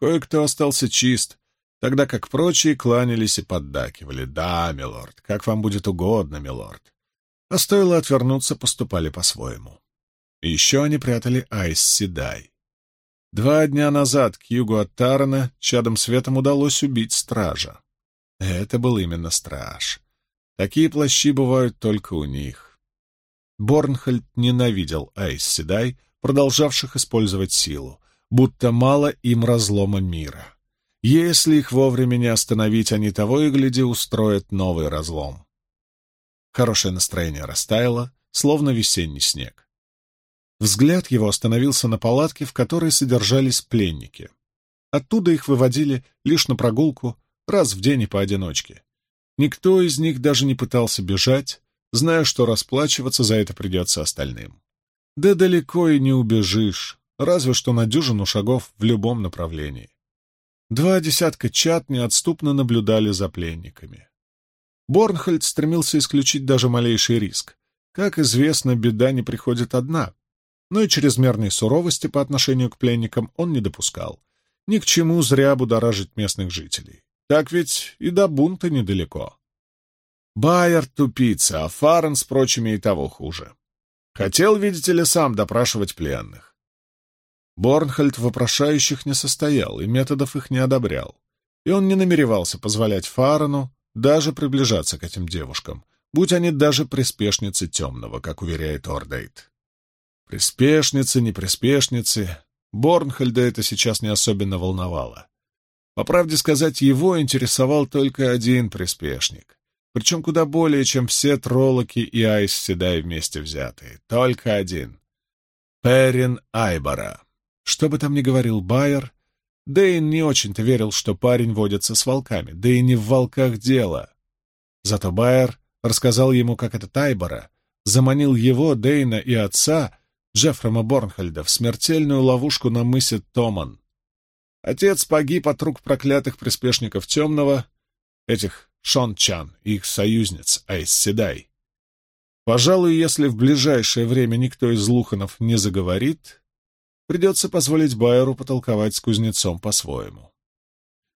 Кое-кто остался чист, тогда как прочие кланялись и поддакивали. «Да, милорд, как вам будет угодно, милорд». А стоило отвернуться, поступали по-своему. Еще они прятали Айс Седай. Два дня назад к югу от Тарана чадом светом удалось убить стража. Это был именно страж. Такие плащи бывают только у них. Борнхольд ненавидел Айс Седай, продолжавших использовать силу, будто мало им разлома мира. Если их вовремя не остановить, они того и гляди устроят новый разлом. Хорошее настроение растаяло, словно весенний снег. Взгляд его остановился на палатке, в которой содержались пленники. Оттуда их выводили лишь на прогулку, раз в день и поодиночке. Никто из них даже не пытался бежать, зная, что расплачиваться за это придется остальным. Да далеко и не убежишь, разве что на дюжину шагов в любом направлении. Два десятка чат неотступно наблюдали за пленниками. Борнхольд стремился исключить даже малейший риск. Как известно, беда не приходит одна, но и чрезмерной суровости по отношению к пленникам он не допускал. Ни к чему зря будоражить местных жителей. Так ведь и до бунта недалеко. Байер тупица, а Фарен с прочими и того хуже. Хотел, видите ли, сам допрашивать пленных. Борнхольд вопрошающих не состоял и методов их не одобрял. И он не намеревался позволять Фарену даже приближаться к этим девушкам, будь они даже приспешницы темного, как уверяет Ордейт. Приспешницы, не приспешницы. Борнхольда это сейчас не особенно волновало. По правде сказать, его интересовал только один приспешник. Причем куда более, чем все троллоки и Айс Седай вместе взятые. Только один. Перин Айбара. Что бы там ни говорил Байер, Дэйн не очень-то верил, что парень водится с волками, да и не в волках дело. Зато Байер рассказал ему, как этот Айбара заманил его, Дэйна и отца Джеффрема Борнхольда в смертельную ловушку на мысе Томан. Отец погиб от рук проклятых приспешников Темного, этих Шон Чан и их союзниц Айс Седай. Пожалуй, если в ближайшее время никто из Луханов не заговорит, придется позволить Байеру потолковать с кузнецом по-своему.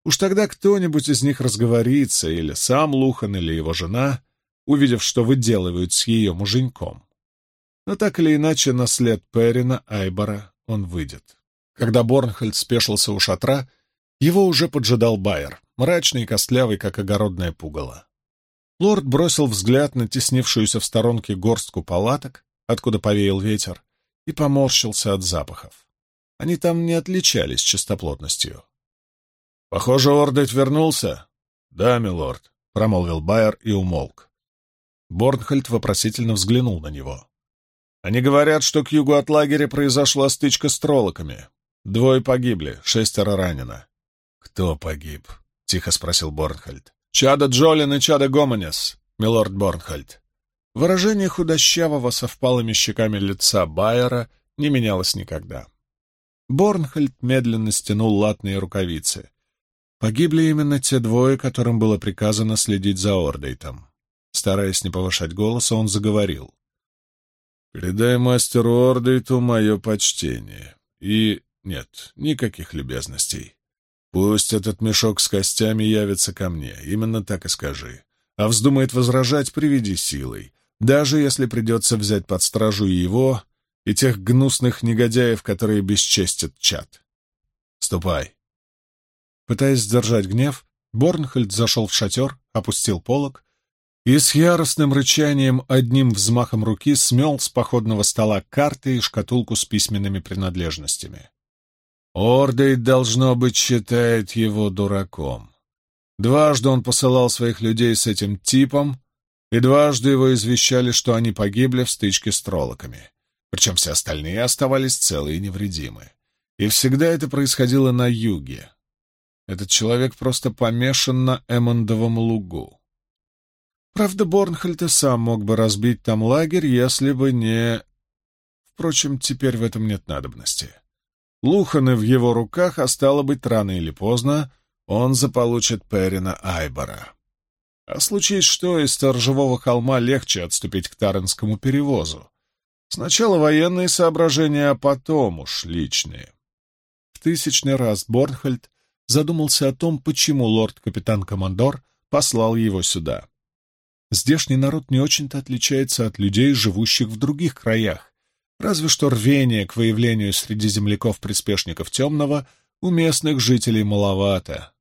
Уж тогда кто-нибудь из них разговорится, или сам Лухан, или его жена, увидев, что выделывают с ее муженьком. Но так или иначе, на след Перина Айбора он выйдет. Когда Борнхольд спешился у шатра, его уже поджидал Байер, мрачный и костлявый, как огородное пугало. Лорд бросил взгляд на теснившуюся в сторонке горстку палаток, откуда повеял ветер, и поморщился от запахов. Они там не отличались чистоплотностью. «Похоже, Ордет вернулся?» «Да, милорд», — промолвил Байер и умолк. Борнхольд вопросительно взглянул на него. Они говорят, что к югу от лагеря произошла стычка с троллоками. Двое погибли, шестеро ранено. «Кто погиб?» — тихо спросил Борнхальд. «Чада Джолин и Чада Гомонес, милорд Борнхальд». Выражение худощавого со впалыми щеками лица Байера не менялось никогда. Борнхальд медленно стянул латные рукавицы. Погибли именно те двое, которым было приказано следить за Ордейтом. Стараясь не повышать голоса, он заговорил. Передай мастеру Ордейту мое почтение. И нет, никаких любезностей. Пусть этот мешок с костями явится ко мне, именно так и скажи. А вздумает возражать, приведи силой, даже если придется взять под стражу и его, и тех гнусных негодяев, которые бесчестят чад. Ступай. Пытаясь сдержать гнев, Борнхольд зашел в шатер, опустил полог и с яростным рычанием одним взмахом руки смел с походного стола карты и шкатулку с письменными принадлежностями. Ордейт, должно быть, считает его дураком. Дважды он посылал своих людей с этим типом, и дважды его извещали, что они погибли в стычке с троллоками. Причем все остальные оставались целы и невредимы. И всегда это происходило на юге. Этот человек просто помешан на Эммондовом лугу. Правда, Борнхальд и сам мог бы разбить там лагерь, если бы не... Впрочем, теперь в этом нет надобности. Луханы в его руках, а стало быть, рано или поздно он заполучит Перина Айбора. А случись что, из Сторожевого холма легче отступить к Таренскому перевозу. Сначала военные соображения, а потом уж личные. В тысячный раз Борнхальд задумался о том, почему лорд-капитан-командор послал его сюда. Здешний народ не очень-то отличается от людей, живущих в других краях, разве что рвение к выявлению среди земляков-приспешников темного у местных жителей маловато.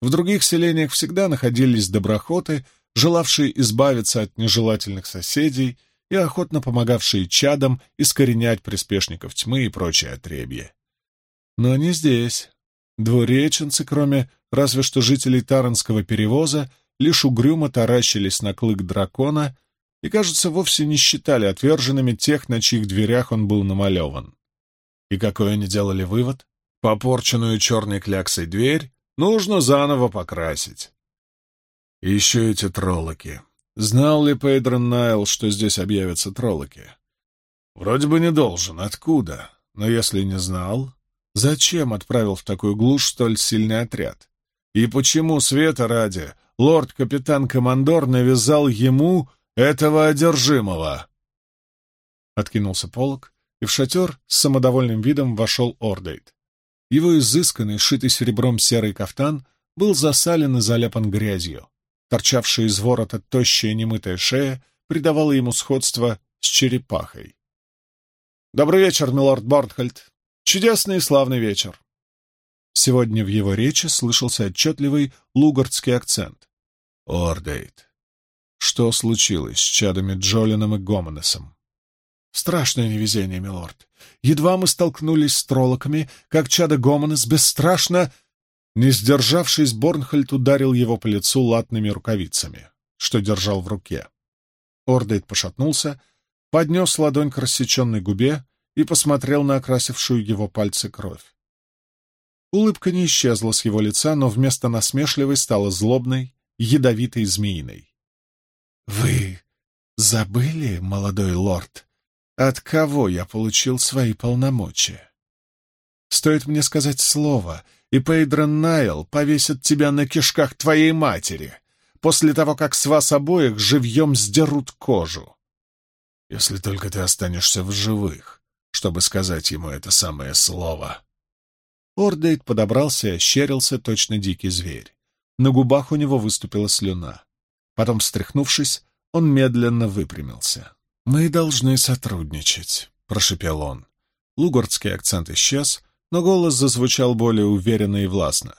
В других селениях всегда находились доброхоты, желавшие избавиться от нежелательных соседей и охотно помогавшие чадам искоренять приспешников тьмы и прочее отребье. Но не здесь. Двуреченцы, кроме разве что жителей Таранского перевоза, лишь угрюмо таращились на клык дракона и, кажется, вовсе не считали отверженными тех, на чьих дверях он был намалеван. И какой они делали вывод? Попорченную черной кляксой дверь нужно заново покрасить. И еще эти троллоки. Знал ли Пейдрон Найл, что здесь объявятся троллоки? Вроде бы не должен. Откуда? Но если не знал, зачем отправил в такую глушь столь сильный отряд? И почему, света ради, лорд-капитан-командор навязал ему этого одержимого? Откинулся полог, и в шатер с самодовольным видом вошел Ордейт. Его изысканный, шитый серебром серый кафтан был засален и заляпан грязью. Торчавшая из ворота тощая немытая шея придавала ему сходство с черепахой. «Добрый вечер, милорд Борнхольд. Чудесный и славный вечер. Сегодня в его речи слышался отчетливый лугардский акцент. «Ордейт, что случилось с чадами Джолином и Гомонесом?» «Страшное невезение, милорд. Едва мы столкнулись с троллоками, как чадо Гомонес бесстрашно...» Не сдержавшись, Борнхольд ударил его по лицу латными рукавицами, что держал в руке. Ордейт пошатнулся, поднес ладонь к рассеченной губе и посмотрел на окрасившую его пальцы кровь. Улыбка не исчезла с его лица, но вместо насмешливой стала злобной, ядовитой змеиной. «Вы забыли, молодой лорд, от кого я получил свои полномочия? Стоит мне сказать слово, и Пейдрон Найл повесит тебя на кишках твоей матери, после того, как с вас обоих живьем сдерут кожу. Если только ты останешься в живых, чтобы сказать ему это самое слово». Ордейт подобрался и ощерился, точно дикий зверь. На губах у него выступила слюна. Потом, встряхнувшись, он медленно выпрямился. «Мы должны сотрудничать», — прошепел он. Лугардский акцент исчез, но голос зазвучал более уверенно и властно.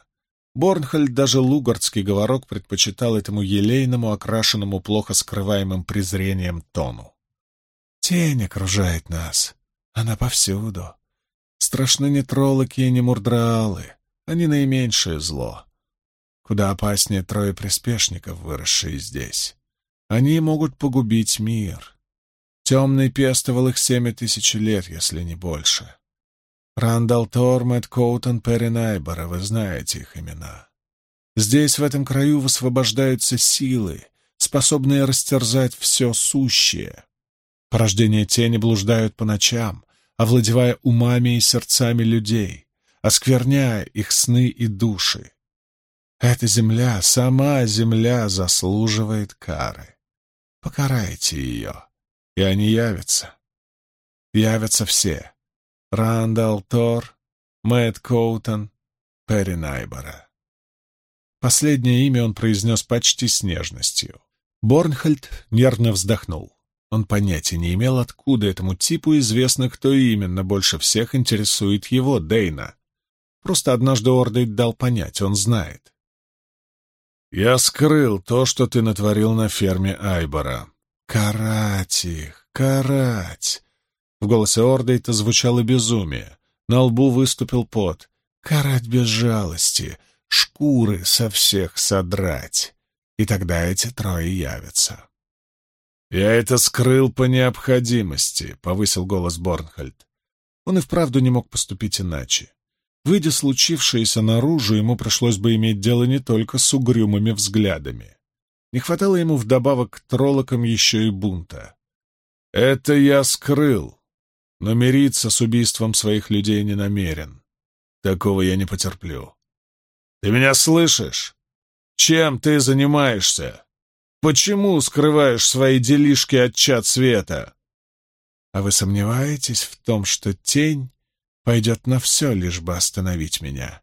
Борнхольд даже лугардский говорок предпочитал этому елейному, окрашенному плохо скрываемым презрением тону. «Тень окружает нас. Она повсюду. Страшны не троллоки и не мурдраалы. Они наименьшее зло. Куда опаснее трое приспешников, выросшие здесь. Они могут погубить мир. Темный пестовал их семь тысяч лет, если не больше. Рандал Тормет, Коутон, Перенайбора, вы знаете их имена. Здесь, в этом краю, высвобождаются силы, способные растерзать все сущее. Порождения тени блуждают по ночам, овладевая умами и сердцами людей, оскверняя их сны и души. Эта земля, сама земля, заслуживает кары. Покарайте ее, и они явятся. Явятся все. Рандал Тор, Мэтт Коутон, Перри Найбора. Последнее имя он произнес почти с нежностью. Борнхольд нервно вздохнул. Он понятия не имел, откуда этому типу известно, кто именно больше всех интересует его, Дейна. Просто однажды Ордейт дал понять, он знает. «Я скрыл то, что ты натворил на ферме Айбора. Карать их, карать!» В голосе Ордейта звучало безумие. На лбу выступил пот. «Карать без жалости, шкуры со всех содрать. И тогда эти трое явятся». «Я это скрыл по необходимости», — повысил голос Борнхольд. Он и вправду не мог поступить иначе. Выйдя случившееся наружу, ему пришлось бы иметь дело не только с угрюмыми взглядами. Не хватало ему вдобавок к троллокам еще и бунта. «Это я скрыл, но мириться с убийством своих людей не намерен. Такого я не потерплю. Ты меня слышишь? Чем ты занимаешься? Почему скрываешь свои делишки от чад света?» «А вы сомневаетесь в том, что тень пойдет на все, лишь бы остановить меня.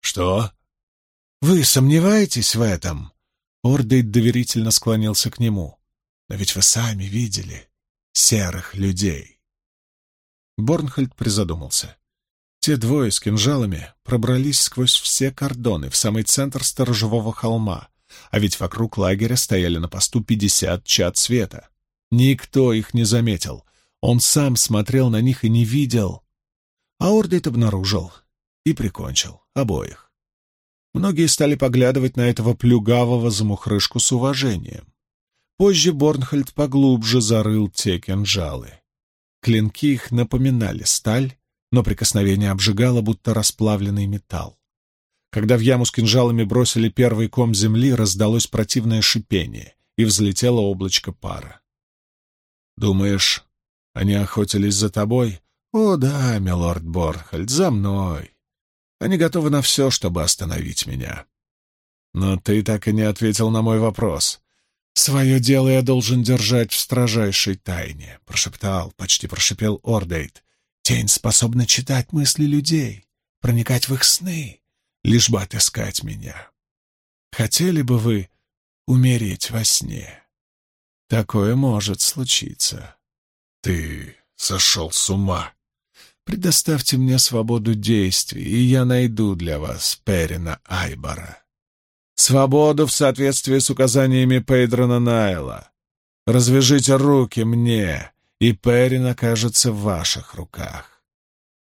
«Что?» «Вы сомневаетесь в этом?» Ордейт доверительно склонился к нему. «Но ведь вы сами видели серых людей». Борнхольд призадумался. Те двое с кинжалами пробрались сквозь все кордоны в самый центр сторожевого холма, а ведь вокруг лагеря стояли на посту пятьдесят чад света. Никто их не заметил. Он сам смотрел на них и не видел, а Ордейт обнаружил и прикончил обоих. Многие стали поглядывать на этого плюгавого замухрышку с уважением. Позже Борнхольд поглубже зарыл те кинжалы. Клинки их напоминали сталь, но прикосновение обжигало, будто расплавленный металл. Когда в яму с кинжалами бросили первый ком земли, раздалось противное шипение, и взлетело облачко пара. «Думаешь, они охотились за тобой?» «О да, милорд Борхальд, за мной. Они готовы на все, чтобы остановить меня». «Но ты так и не ответил на мой вопрос. Свое дело я должен держать в строжайшей тайне», — прошептал, почти прошепел Ордейт. «Тень способна читать мысли людей, проникать в их сны, лишь бы отыскать меня. Хотели бы вы умереть во сне? Такое может случиться». «Ты сошел с ума», Предоставьте мне свободу действий, и я найду для вас Перина Айбора. Свободу в соответствии с указаниями Пейдрона Найла. Развяжите руки мне, и Перин окажется в ваших руках.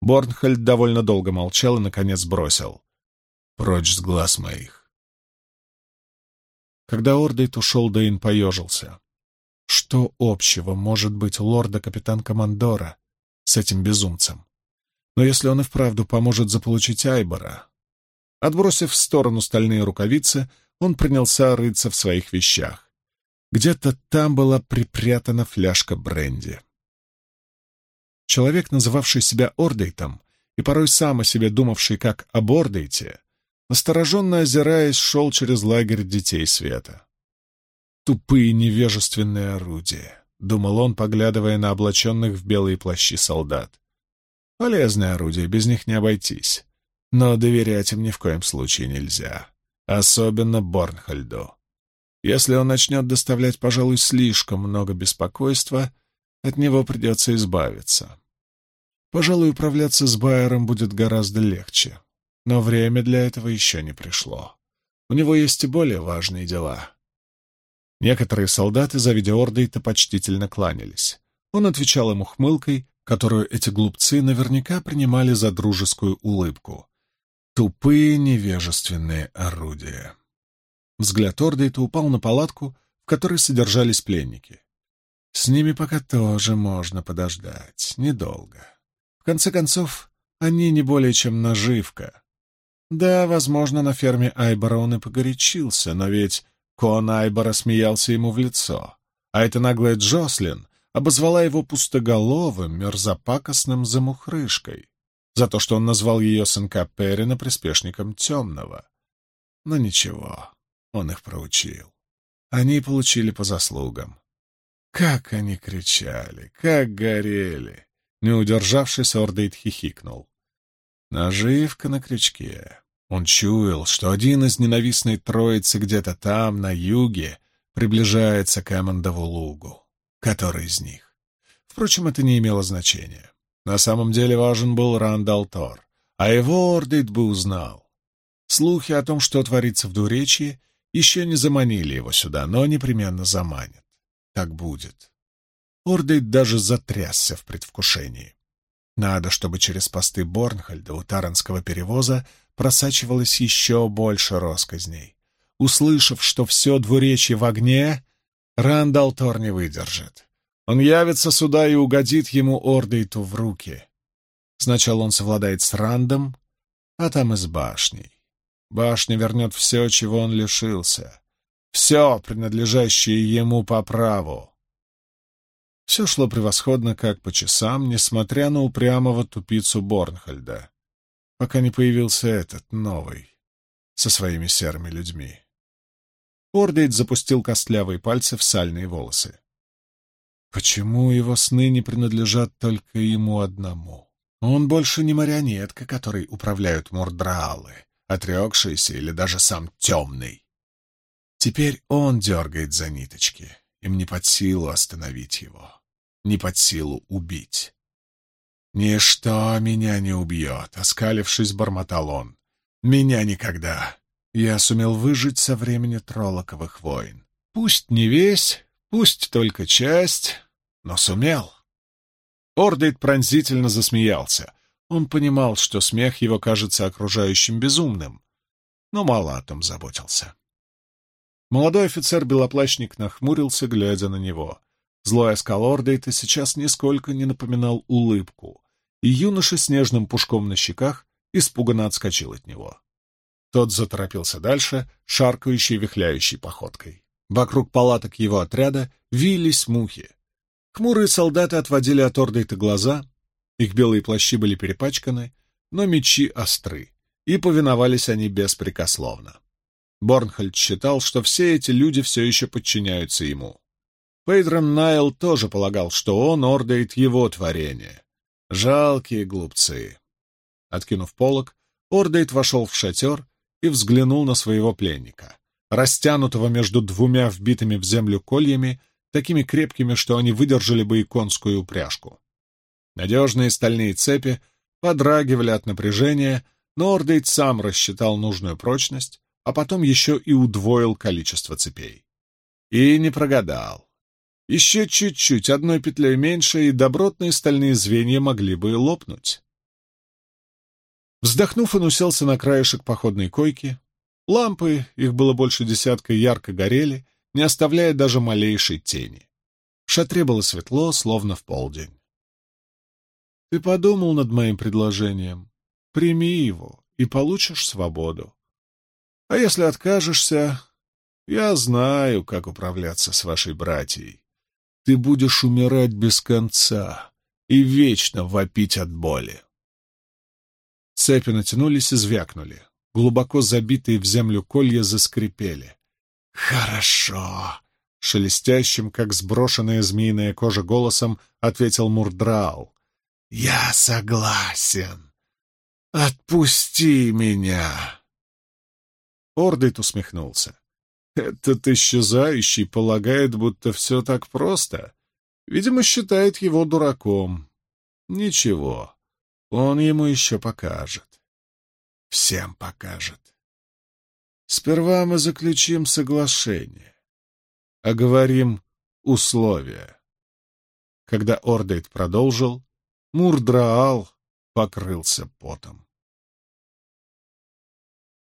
Борнхольд довольно долго молчал и, наконец, бросил. «Прочь с глаз моих». Когда Ордейт ушел, Дейн поежился. Что общего может быть у лорда-капитан Командора с этим безумцем. Но если он и вправду поможет заполучить Айбора... Отбросив в сторону стальные рукавицы, он принялся рыться в своих вещах. Где-то там была припрятана фляжка бренди. Человек, называвший себя Ордейтом и порой сам о себе думавший как об Ордейте, настороженно озираясь, шел через лагерь детей света. Тупые невежественные орудия. — думал он, поглядывая на облаченных в белые плащи солдат. «Полезное орудие, без них не обойтись. Но доверять им ни в коем случае нельзя. Особенно Борнхольду. Если он начнет доставлять, пожалуй, слишком много беспокойства, от него придется избавиться. Пожалуй, управляться с Байером будет гораздо легче. Но время для этого еще не пришло. У него есть и более важные дела. Некоторые солдаты, завидя Ордейта, почтительно кланялись. Он отвечал им ухмылкой, которую эти глупцы наверняка принимали за дружескую улыбку. Тупые невежественные орудия. Взгляд Ордейта упал на палатку, в которой содержались пленники. С ними пока тоже можно подождать, недолго. В конце концов, они не более чем наживка. Да, возможно, на ферме Айбора он и погорячился, но ведь Кон Айбора смеялся ему в лицо, а эта наглая Джослин обозвала его пустоголовым, мерзопакостным замухрышкой за то, что он назвал ее сынка Перина приспешником темного. Но ничего, он их проучил. Они получили по заслугам. Как они кричали, как горели! Не удержавшись, Ордейт хихикнул. Наживка на крючке. Он чуял, что один из ненавистной троицы где-то там, на юге, приближается к Эммондову лугу. Который из них? Впрочем, это не имело значения. На самом деле важен был Рандал Тор, а его Ордейт бы узнал. Слухи о том, что творится в Двуречье, еще не заманили его сюда, но непременно заманят. Так будет. Ордейт даже затрясся в предвкушении. Надо, чтобы через посты Борнхальда у Таранского перевоза просачивалось еще больше росказней. Услышав, что все двуречье в огне, Рандал Тор не выдержит. Он явится сюда и угодит ему Ордейту в руки. Сначала он совладает с Рандом, а там и с башней. Башня вернет все, чего он лишился. Все, принадлежащее ему по праву. Все шло превосходно, как по часам, несмотря на упрямого тупицу Борнхольда, пока не появился этот, новый, со своими серыми людьми. Ордейт запустил костлявые пальцы в сальные волосы. Почему его сны не принадлежат только ему одному? Он больше не марионетка, которой управляют мурдраалы, отрекшиеся или даже сам темный. Теперь он дергает за ниточки. Им не под силу остановить его, не под силу убить. «Ничто меня не убьет», — оскалившись, бормотал он. «Меня никогда. Я сумел выжить со времени Троллоковых войн. Пусть не весь, пусть только часть, но сумел». Ордейт пронзительно засмеялся. Он понимал, что смех его кажется окружающим безумным, но мало о том заботился. Молодой офицер-белоплащник нахмурился, глядя на него. Злой оскал Ордейта сейчас нисколько не напоминал улыбку, и юноша с нежным пушком на щеках испуганно отскочил от него. Тот заторопился дальше, шаркающей, вихляющей походкой. Вокруг палаток его отряда вились мухи. Хмурые солдаты отводили от Ордейта глаза, их белые плащи были перепачканы, но мечи остры, и повиновались они беспрекословно. Борнхольд считал, что все эти люди все еще подчиняются ему. Пейдрон Найл тоже полагал, что он ордает его творение. Жалкие глупцы. Откинув полог, Ордейт вошел в шатер и взглянул на своего пленника, растянутого между двумя вбитыми в землю кольями, такими крепкими, что они выдержали бы и конскую упряжку. Надежные стальные цепи подрагивали от напряжения, но Ордейт сам рассчитал нужную прочность, а потом еще и удвоил количество цепей. И не прогадал. Еще чуть-чуть, одной петлей меньше, и добротные стальные звенья могли бы и лопнуть. Вздохнув, он уселся на краешек походной койки. Лампы, их было больше десятка, ярко горели, не оставляя даже малейшей тени. В шатре было светло, словно в полдень. «Ты подумал над моим предложением? Прими его, и получишь свободу. А если откажешься, я знаю, как управляться с вашей братьей. Ты будешь умирать без конца и вечно вопить от боли. Цепи натянулись и звякнули. Глубоко забитые в землю колья заскрипели. «Хорошо!» — шелестящим, как сброшенная змеиная кожа голосом, ответил Мурдрал. «Я согласен. Отпусти меня!» Ордейт усмехнулся. Этот исчезающий полагает, будто все так просто. Видимо, считает его дураком. Ничего, он ему еще покажет. Всем покажет. Сперва мы заключим соглашение, оговорим условия. Когда Ордейт продолжил, Мурдраал покрылся потом.